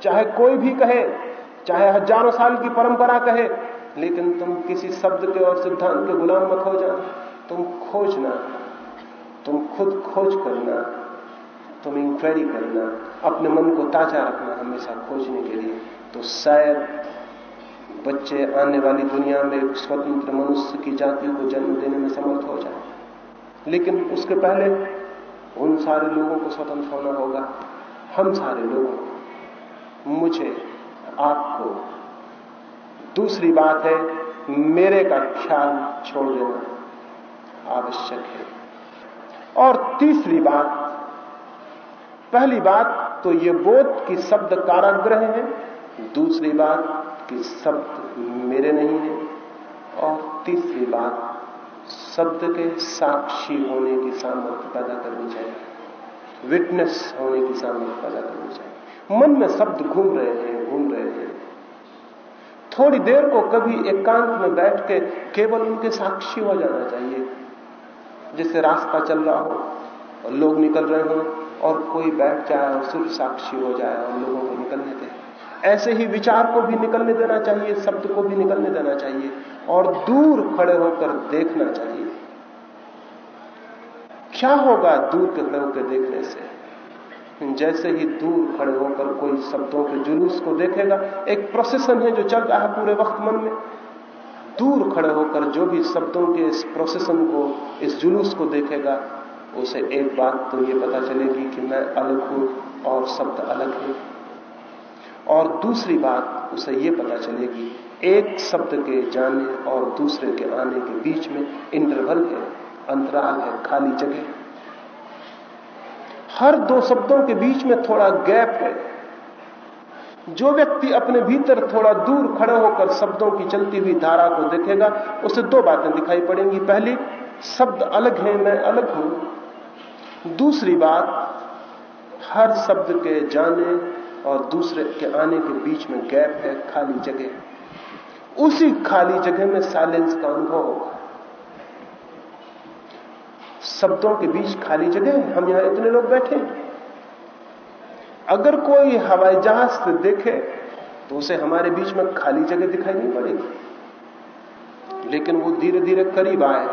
चाहे कोई भी कहे चाहे हज़ारों साल की परंपरा कहे, लेकिन तुम किसी शब्द के और सिद्धांत के गुलाम मत हो जाना तुम खोजना तुम खुद खोज करना, तुम इंक्वायरी करना, अपने मन को ताज़ा रखना हमेशा खोजने के लिए। तो शायद बच्चे आने वाली दुनिया में एक स्वतंत्र मनुष्य की जाति को जन्म देने में समर्थ हो जाए। लेकिन उसके पहले उन सारे लोगों को स्वतंत्र होना होगा। हम सारे लोगों मुझे आपको। दूसरी बात है, मेरे का ख्याल छोड़ देना आवश्यक है। और तीसरी बात, पहली बात तो ये बोध कि शब्द काराग्रह है, दूसरी बात कि शब्द मेरे नहीं है, और तीसरी बात, शब्द के साक्षी होने की सामर्थ्य पैदा करनी चाहिए विटनेस होने की सामर्थ्य पैदा करनी चाहिए। मन में शब्द घूम रहे हैं, घूम रहे हैं। थोड़ी देर को कभी एकांत में बैठ के केवल उनके साक्षी हो जाना चाहिए जैसे रास्ता चल रहा हो और लोग निकल रहे हो और कोई बैठ जाए और सिर्फ़ साक्षी हो जाए और लोगों को निकलने दे। ऐसे ही विचार को भी निकलने देना चाहिए, शब्द को भी निकलने देना चाहिए और दूर खड़े होकर देखना चाहिए। क्या होगा दूर के खड़े होकर देखने से? जैसे ही दूर खड़े होकर कोई शब्दों के जुलूस को देखेगा, एक प्रोसेसन है जो चल रहा है पूरे वक्त मन में। दूर खड़े होकर जो भी शब्दों के इस प्रोसेसन को, इस जुलूस को देखेगा, उसे एक बात तो ये पता चलेगी कि मैं अलग हूँ और शब्द अलग है। और दूसरी बात उसे ये पता चलेगी, एक शब्द के जाने और दूसरे के आने के बीच में इंटरवल है, अंतराल है, खाली जगह हर दो शब्दों के बीच में थोड़ा गैप है। जो व्यक्ति अपने भीतर थोड़ा दूर खड़े होकर शब्दों की चलती हुई धारा को देखेगा, उसे दो बातें दिखाई पड़ेंगी। पहली, शब्द अलग है, मैं अलग हूँ। दूसरी बात, हर शब्द के जाने और दूसरे के आने के बीच में गैप है, खाली जगह। उसी खाली जगह में साइलेंस का अनुभव होगा। शब्दों के बीच खाली जगह है। हम यहाँ इतने लोग बैठे अगर कोई हवाई जहाज़ से देखे तो उसे हमारे बीच में खाली जगह दिखाई नहीं पड़ेगी। लेकिन वो धीरे धीरे करीब आए।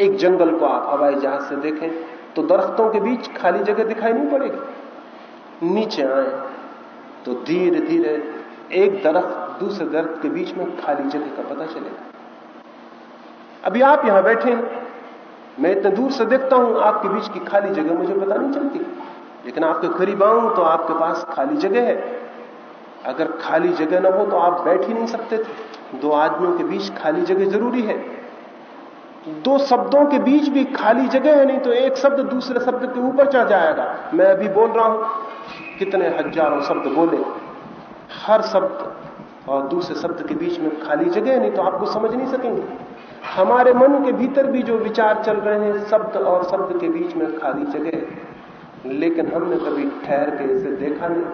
एक जंगल को आप हवाई जहाज़ से देखें तो दरख्तों के बीच खाली जगह दिखाई नहीं पड़ेगी। नीचे आए तो धीरे धीरे एक दरख्त दूसरे दरख्त के बीच में खाली जगह का पता चलेगा। अभी आप यहाँ बैठे हैं। मैं इतने दूर से देखता हूँ, आपके बीच की खाली जगह मुझे पता नहीं चलती। लेकिन आपके करीब आऊँ तो आपके पास खाली जगह है। अगर खाली जगह ना हो तो आप बैठ ही नहीं सकते थे। दो आदमियों के बीच खाली जगह ज़रूरी है। दो शब्दों के बीच भी खाली जगह है, नहीं तो एक शब्द दूसरे शब्द के ऊपर चढ़ जाएगा। मैं अभी बोल रहा हूँ, कितने हज़ारों शब्द बोले। हर शब्द और दूसरे शब्द के बीच में खाली जगह है, नहीं तो आपको समझ नहीं सकेंगे। हमारे मन के भीतर भी जो विचार चल रहे हैं, शब्द और शब्द के बीच में खाली जगह है। लेकिन हमने कभी ठहर के इसे देखा नहीं।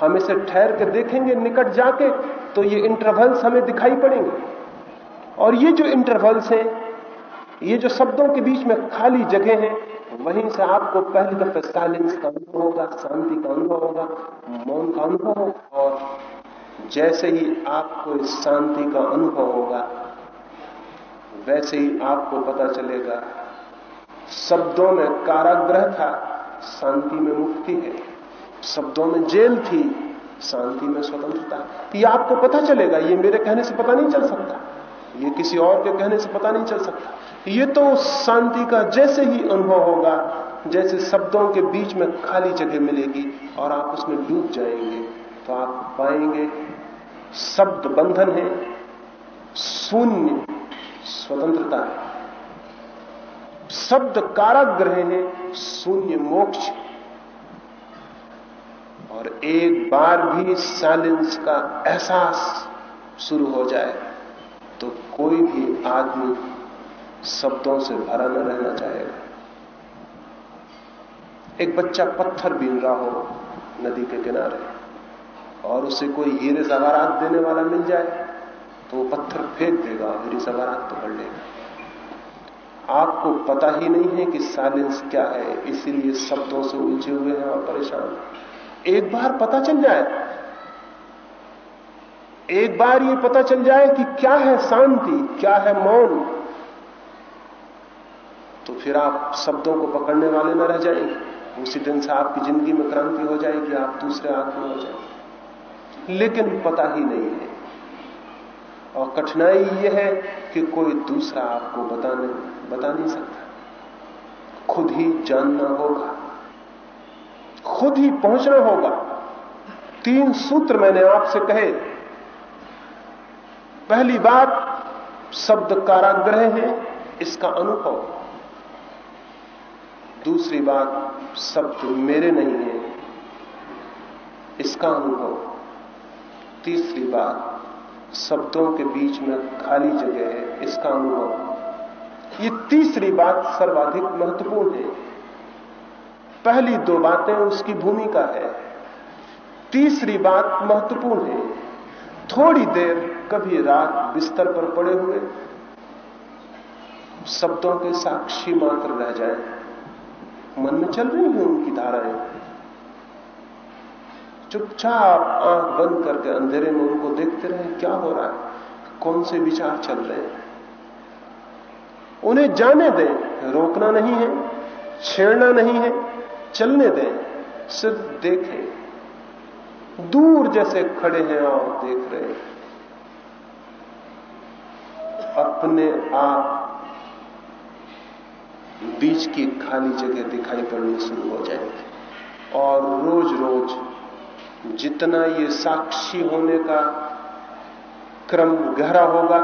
हम इसे ठहर के देखेंगे, निकट जाके तो ये इंटरवल्स हमें दिखाई पड़ेंगे। और ये जो इंटरवल्स हैं, ये जो शब्दों के बीच में खाली जगह है, वहीं से आपको पहली दफे साइलेंस का अनुभव होगा, शांति का अनुभव होगा, मौन का अनुभव होगा, और जैसे ही आपको इस शांति का अनुभव होगा वैसे ही आपको पता चलेगा, शब्दों में काराग्रह था, शांति में मुक्ति है। शब्दों में जेल थी, शांति में स्वतंत्रता। ये आपको पता चलेगा, ये मेरे कहने से पता नहीं चल सकता। ये किसी और के कहने से पता नहीं चल सकता। ये तो शांति का जैसे ही अनुभव होगा, जैसे शब्दों के बीच में खाली जगह मिलेगी और आप उसमें डूब जाएँगे तो आप पाएँगे, शब्द बंधन है, शून्य। स्वतंत्रता। है शब्द काराग्रह है, शून्य मोक्ष। है और एक बार भी साइलेंस का एहसास शुरू हो जाए तो कोई भी आदमी शब्दों से भरा न रहना चाहेगा। एक बच्चा पत्थर बीन रहा हो नदी के किनारे, और उसे कोई हीरे जवारात देने वाला मिल जाए वो पत्थर फेंक देगा और हीरे जवारात पकड़ लेगा। आपको पता ही नहीं है कि साइलेंस क्या है, इसीलिए शब्दों से उलझे हुए हैं और परेशान एक बार पता चल जाए, एक बार ये पता चल जाए कि क्या है शांति, क्या है मौन तो फिर आप शब्दों को पकड़ने वाले न रह जाएँगे उसी दिन से आपकी ज़िंदगी में क्रांति हो जाएगी, आप दूसरे आदमी हो जाएँगे लेकिन पता ही नहीं है और कठिनाई यह है कि कोई दूसरा आपको बताने बता नहीं सकता। खुद ही जानना होगा। खुद ही पहुँचना होगा। तीन सूत्र मैंने आपसे कहे। पहली बात, शब्द काराग्रह है, इसका अनुभव। दूसरी बात, शब्द मेरे नहीं है, इसका अनुभव। तीसरी बात शब्दों के बीच में खाली जगह है, इसका अनुभव। ये तीसरी बात सर्वाधिक महत्वपूर्ण है। पहली दो बातें उसकी भूमिका है। तीसरी बात महत्वपूर्ण है। थोड़ी देर कभी रात बिस्तर पर पड़े हुए शब्दों के साक्षी मात्र रह जाए। मन में चल रही हैं उनकी धाराएँ। चुपचाप आँख बंद करके अंधेरे में उनको देखते रहे, क्या हो रहा है? कौन से विचार चल रहे हैं? उन्हें जाने दें, रोकना नहीं है, छेड़ना नहीं है, चलने दें, सिर्फ़ देखें। दूर जैसे खड़े हैं और देख रहे हैं। अपने आप बीच की खाली जगह दिखाई पड़नी शुरू हो जाएगी और रोज रोज जितना ये साक्षी होने का क्रम गहरा होगा,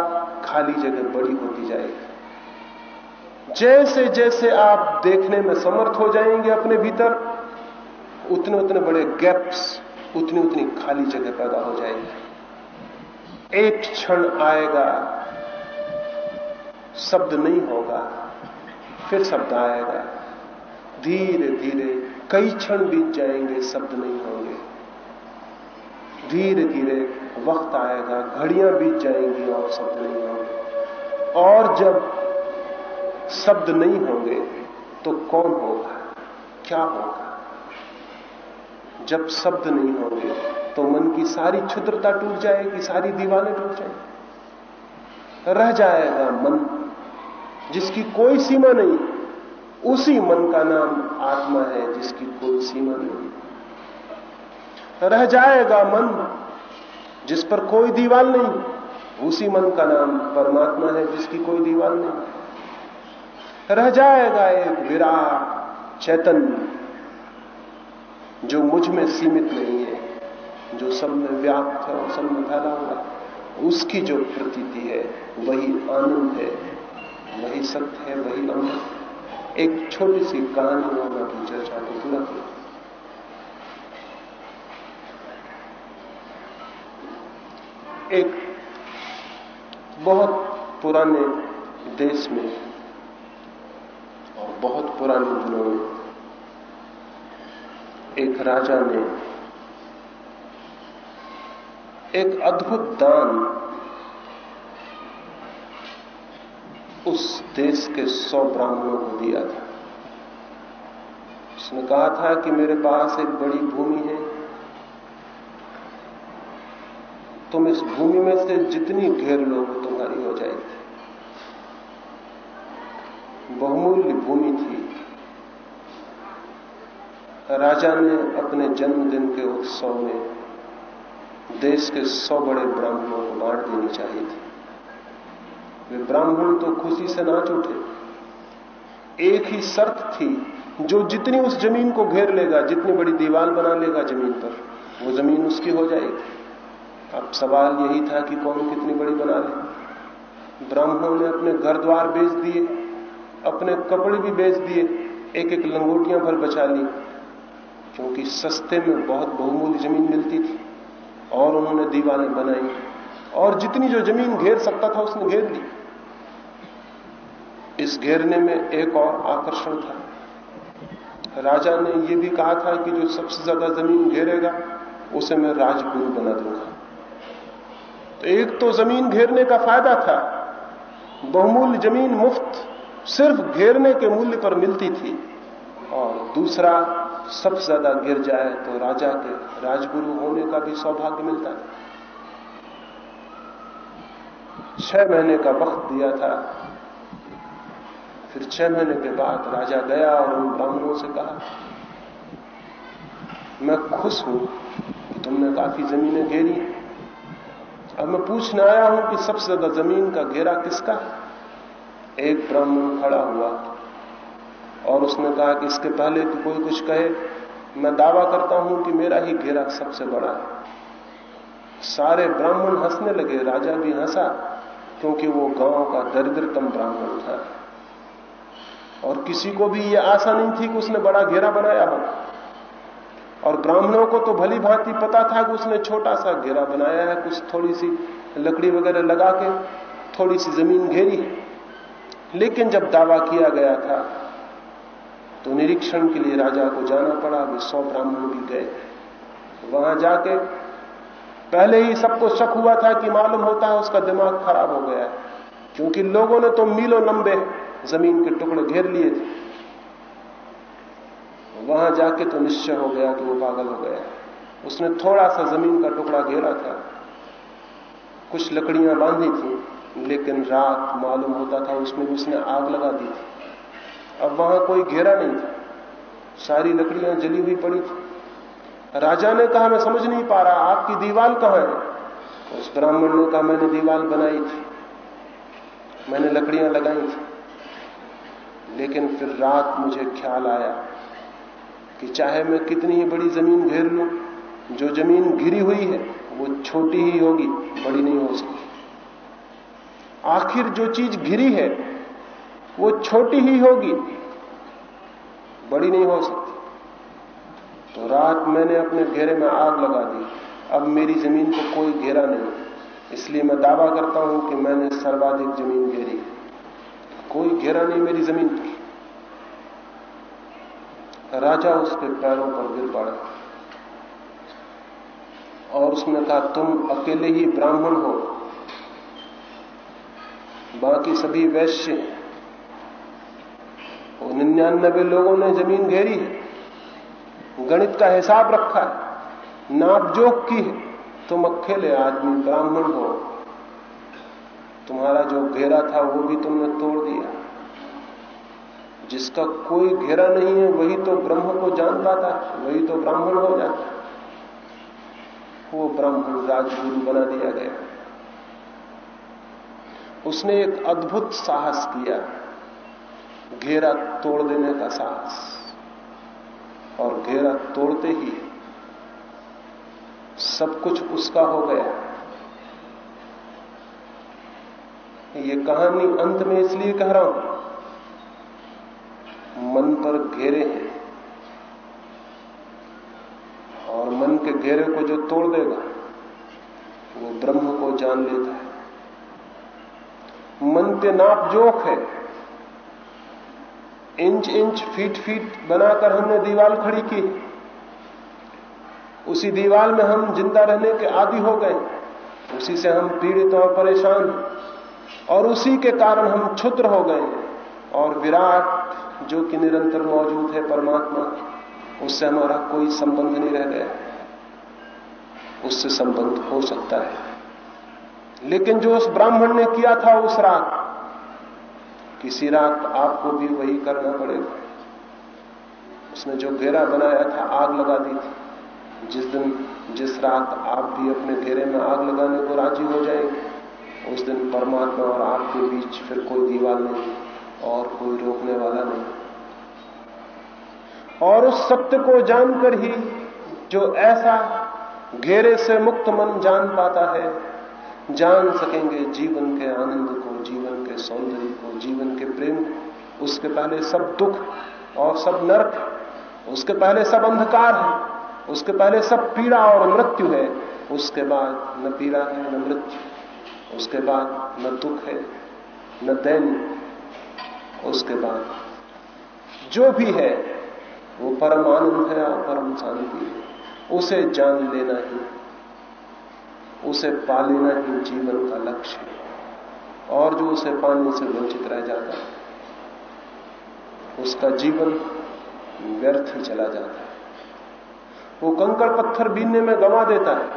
खाली जगह बड़ी होती जाएगी। जैसे जैसे आप देखने में समर्थ हो जाएँगे अपने भीतर, उतने उतने बड़े गैप्स उतनी उतनी खाली जगह पैदा हो जाएगी। एक क्षण आएगा, शब्द नहीं होगा, फिर शब्द आएगा। धीरे धीरे कई क्षण बीत जाएँगे, शब्द नहीं होंगे। धीरे धीरे वक्त आएगा, घड़ियाँ बीत जाएँगी और शब्द नहीं होंगे। और जब शब्द नहीं होंगे तो कौन होगा? क्या होगा? जब शब्द नहीं होंगे तो मन की सारी क्षुद्रता टूट जाएगी, सारी दीवारें टूट जाएगी। रह जाएगा मन, जिसकी कोई सीमा नहीं, उसी मन का नाम आत्मा है, जिसकी कोई सीमा नहीं। रह जाएगा मन जिस पर कोई दीवार नहीं, उसी मन का नाम परमात्मा है जिसकी कोई दीवार नहीं। रह जाएगा एक विराट चैतन्य जो मुझमें सीमित नहीं है, जो सब में व्याप्त है और सब में फैला हुआ उसकी जो प्रतीति है, वही आनंद है, वही सत्य है, वही अमृत एक छोटी सी कहानी मैं अपनी चर्चा को पूरा करूँ। एक बहुत पुराने देश में और बहुत पुराने दिनों में एक राजा ने एक अद्भुत दान उस देश के सौ ब्राह्मणों को दिया था। उसने कहा था कि मेरे पास एक बड़ी भूमि है। तुम इस भूमि में से जितनी घेर लोग तुम्हारी हो जाएगी। बहुमूल्य भूमि थी। राजा ने अपने जन्मदिन के उत्सव में देश के सौ बड़े ब्राह्मणों को बांट देनी चाहिए थी। वे ब्राह्मण तो खुशी से नाच उठे। एक ही शर्त थी, जो जितनी उस ज़मीन को घेर लेगा, जितनी बड़ी दीवार बना लेगा ज़मीन पर, वो ज़मीन उसकी हो जाएगी। अब सवाल यही था कि कौन कितनी बड़ी बना ले ब्राह्मणों ने अपने घर द्वार बेच दिए, अपने कपड़े भी बेच दिए एक एक लंगोटियाँ भर बचा ली। क्योंकि सस्ते में बहुत बहुमूल्य ज़मीन मिलती थी और उन्होंने दीवारें बनाई और जितनी जो ज़मीन घेर सकता था उसने घेर ली। इस घेरने में एक और आकर्षण था। राजा ने यह भी कहा था कि जो सबसे ज़्यादा ज़मीन घेरेगा, उसे मैं राजगुरु बना दूँगा। तो एक तो ज़मीन घेरने का फ़ायदा था। बहुमूल्य ज़मीन मुफ़्त सिर्फ़ घेरने के मूल्य पर मिलती थी। और दूसरा सबसे ज़्यादा गिर जाए तो राजा के राजगुरु होने का भी सौभाग्य मिलता है छह महीने का वक्त दिया था। फिर छह महीने के बाद राजा गया और उन ब्राह्मणों से कहा, मैं खुश हूँ कि तुमने काफ़ी जमीनें घेरी अब मैं पूछने आया हूँ कि सबसे ज़्यादा ज़मीन का घेरा किसका? एक ब्राह्मण खड़ा हुआ और उसने कहा कि इसके पहले कि कोई कुछ कहे। मैं दावा करता हूँ कि मेरा ही घेरा सबसे बड़ा है। सारे ब्राह्मण हंसने लगे, राजा भी हंसा, क्योंकि वो गाँव का दरिद्रतम ब्राह्मण था। और किसी को भी यह आशा नहीं थी कि उसने बड़ा घेरा बनाया हो। और ब्राह्मणों को तो भली भांति पता था कि उसने छोटा सा घेरा बनाया है, कुछ थोड़ी सी लकड़ी वगैरह लगा के, थोड़ी सी ज़मीन घेरी। लेकिन जब दावा किया गया था तो निरीक्षण के लिए राजा को जाना पड़ा, वे सौ ब्राह्मण भी गए। वहाँ जाके पहले ही सबको शक हुआ था कि मालूम होता है उसका दिमाग खराब हो गया है, क्योंकि लोगों ने तो मीलों लंबे ज़मीन के टुकड़े घेर लिए थे। वहाँ जाके तो निश्चय हो गया कि वो पागल हो गया। उसने थोड़ा सा ज़मीन का टुकड़ा घेरा था। कुछ लकड़ियाँ बांधी थी, लेकिन रात मालूम होता था उसमें भी उसने आग लगा दी थी। अब वहाँ कोई घेरा नहीं था। सारी लकड़ियाँ जली हुई पड़ी थी। राजा ने कहा, मैं समझ नहीं पा रहा, आपकी दीवार कहाँ है? उस ब्राह्मण ने कहा, मैंने दीवार बनाई थी। मैंने लकड़ियाँ लगाई थी। लेकिन फिर रात मुझे ख्याल आया। कि चाहे मैं कितनी ही बड़ी ज़मीन घेर लूँ, जो ज़मीन घिरी हुई है, वो छोटी ही होगी, बड़ी नहीं हो सकती। आखिर जो चीज़ घिरी है, वो छोटी ही होगी, बड़ी नहीं हो सकती। तो रात मैंने अपने घेरे में आग लगा दी, अब मेरी ज़मीन को कोई घेरा नहीं। इसलिए मैं दावा करता हूँ कि मैंने सर्वाधिक ज़मीन घेरी। कोई घेरा नहीं मेरी ज़मीन पर राजा उसके पैरों पर गिर पड़ा। और उसने कहा, तुम अकेले ही ब्राह्मण हो। बाकी सभी वैश्य और निन्यानबे लोगों ने ज़मीन घेरी है। गणित का हिसाब रखा है। नापजोक की है। तुम अकेले आदमी ब्राह्मण हो। तुम्हारा जो घेरा था वो भी तुमने तोड़ दिया। जिसका कोई घेरा नहीं है, वही तो ब्रह्म को जान पाता है, वही तो ब्राह्मण हो जाता है। वो ब्राह्मण राजगुरु बना दिया गया। उसने एक अद्भुत साहस किया, घेरा तोड़ देने का साहस। और घेरा तोड़ते ही सब कुछ उसका हो गया। ये कहानी अंत में इसलिए कह रहा हूँ मन पर घेरे हैं और मन के घेरे को जो तोड़ देगा, वो ब्रह्म को जान लेता है। मन के नाप जोक है। इंच इंच, फीट फीट बनाकर हमने दीवार खड़ी की उसी दीवार में हम ज़िंदा रहने के आदि हो गए उसी से हम पीड़ित और परेशान और उसी के कारण हम क्षुद्र हो गए और विराट जो कि निरंतर मौजूद है परमात्मा, उससे हमारा कोई संबंध नहीं रह गया। उससे संबंध हो सकता है। लेकिन जो उस ब्राह्मण ने किया था उस रात, किसी रात आपको भी वही करना पड़ेगा। उसने जो घेरा बनाया था, आग लगा दी थी। जिस दिन, जिस रात आप भी अपने घेरे में आग लगाने को राज़ी हो जाएँगे, उस दिन परमात्मा और आपके बीच फिर कोई दीवार नहीं। और कोई रोकने वाला नहीं। और उस सत्य को जानकर ही जो ऐसा घेरे से मुक्त मन जान पाता है, जान सकेंगे जीवन के आनंद को, जीवन के सौंदर्य को, जीवन के प्रेम को। उसके पहले सब दुख और सब नरक, उसके पहले सब अंधकार है, उसके पहले सब पीड़ा और मृत्यु है, उसके बाद न पीड़ा है, न मृत्यु, उसके बाद न दुख है, न दैन्य। उसके बाद जो भी है, वो परम आनंद है और परम शांति है। उसे जान लेना ही, उसे पा लेना ही जीवन का लक्ष्य है। और जो उसे पाने से वंचित रह जाता है, उसका जीवन व्यर्थ ही चला जाता है। वो कंकड़ पत्थर बीनने में गंवा देता है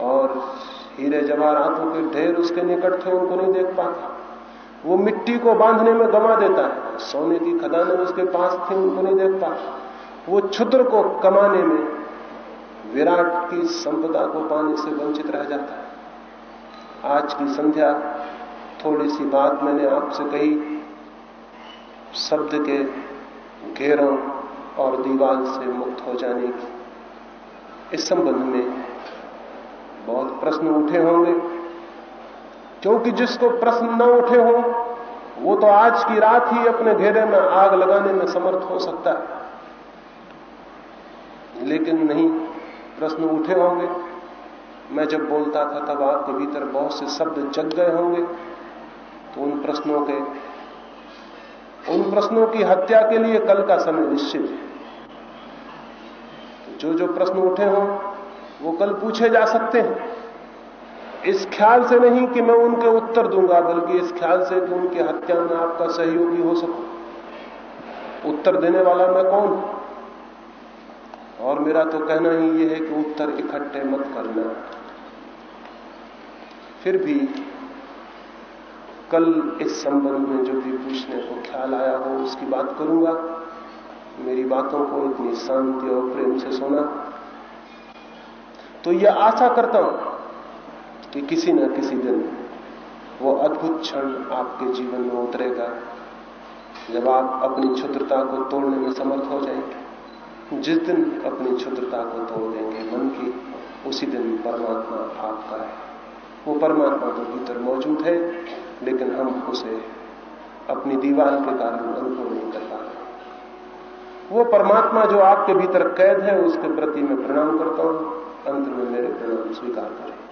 और हीरे जवाहरातों के ढेर उसके निकट थे, उनको नहीं देख पाता। वो मिट्टी को बांधने में गंवा देता है। सोने की खदानें उसके पास थी, उनको नहीं देख पाता वो क्षुद्र को कमाने में विराट की संपदा को पाने से वंचित रह जाता है। आज की संध्या, थोड़ी सी बात मैंने आपसे कही। शब्द के घेरों और दीवार से मुक्त हो जाने की। इस संबंध में बहुत प्रश्न उठे होंगे। क्योंकि जिसको प्रश्न न उठे हो, वो तो आज की रात ही अपने घेरे में आग लगाने में समर्थ हो सकता है। लेकिन नहीं, प्रश्न उठे होंगे। मैं जब बोलता था, तब आपके भीतर बहुत से शब्द जग गए होंगे। तो उन प्रश्नों के, उन प्रश्नों की हत्या के लिए कल का समय निश्चित है। जो जो प्रश्न उठे हों, वो कल पूछे जा सकते हैं। इस ख्याल से नहीं कि मैं उनके उत्तर दूँगा, बल्कि इस ख्याल से कि उनकी हत्या में आपका सहयोगी हो सकूँ। उत्तर देने वाला मैं कौन? और मेरा तो कहना ही यह है कि उत्तर इकट्ठे मत करना। फिर भी कल इस संबंध में जो भी पूछने को ख्याल आया हो, उसकी बात करूँगा। मेरी बातों को इतनी शांति और प्रेम से सुना। तो यह आशा करता हूँ कि किसी न किसी दिन वो अद्भुत क्षण आपके जीवन में उतरेगा। जब आप अपनी क्षुद्रता को तोड़ने में समर्थ हो जाएँगे, जिस दिन अपनी क्षुद्रता को तोड़ देंगे मन की, उसी दिन परमात्मा आपका है। वो परमात्मा तो भीतर मौजूद है, लेकिन हम उसे अपनी दीवार के कारण अनुभव नहीं कर पा रहे। वो परमात्मा जो आपके भीतर कैद है, उसके प्रति मैं प्रणाम करता हूँ। अंत में मेरे प्रणाम स्वीकार करें।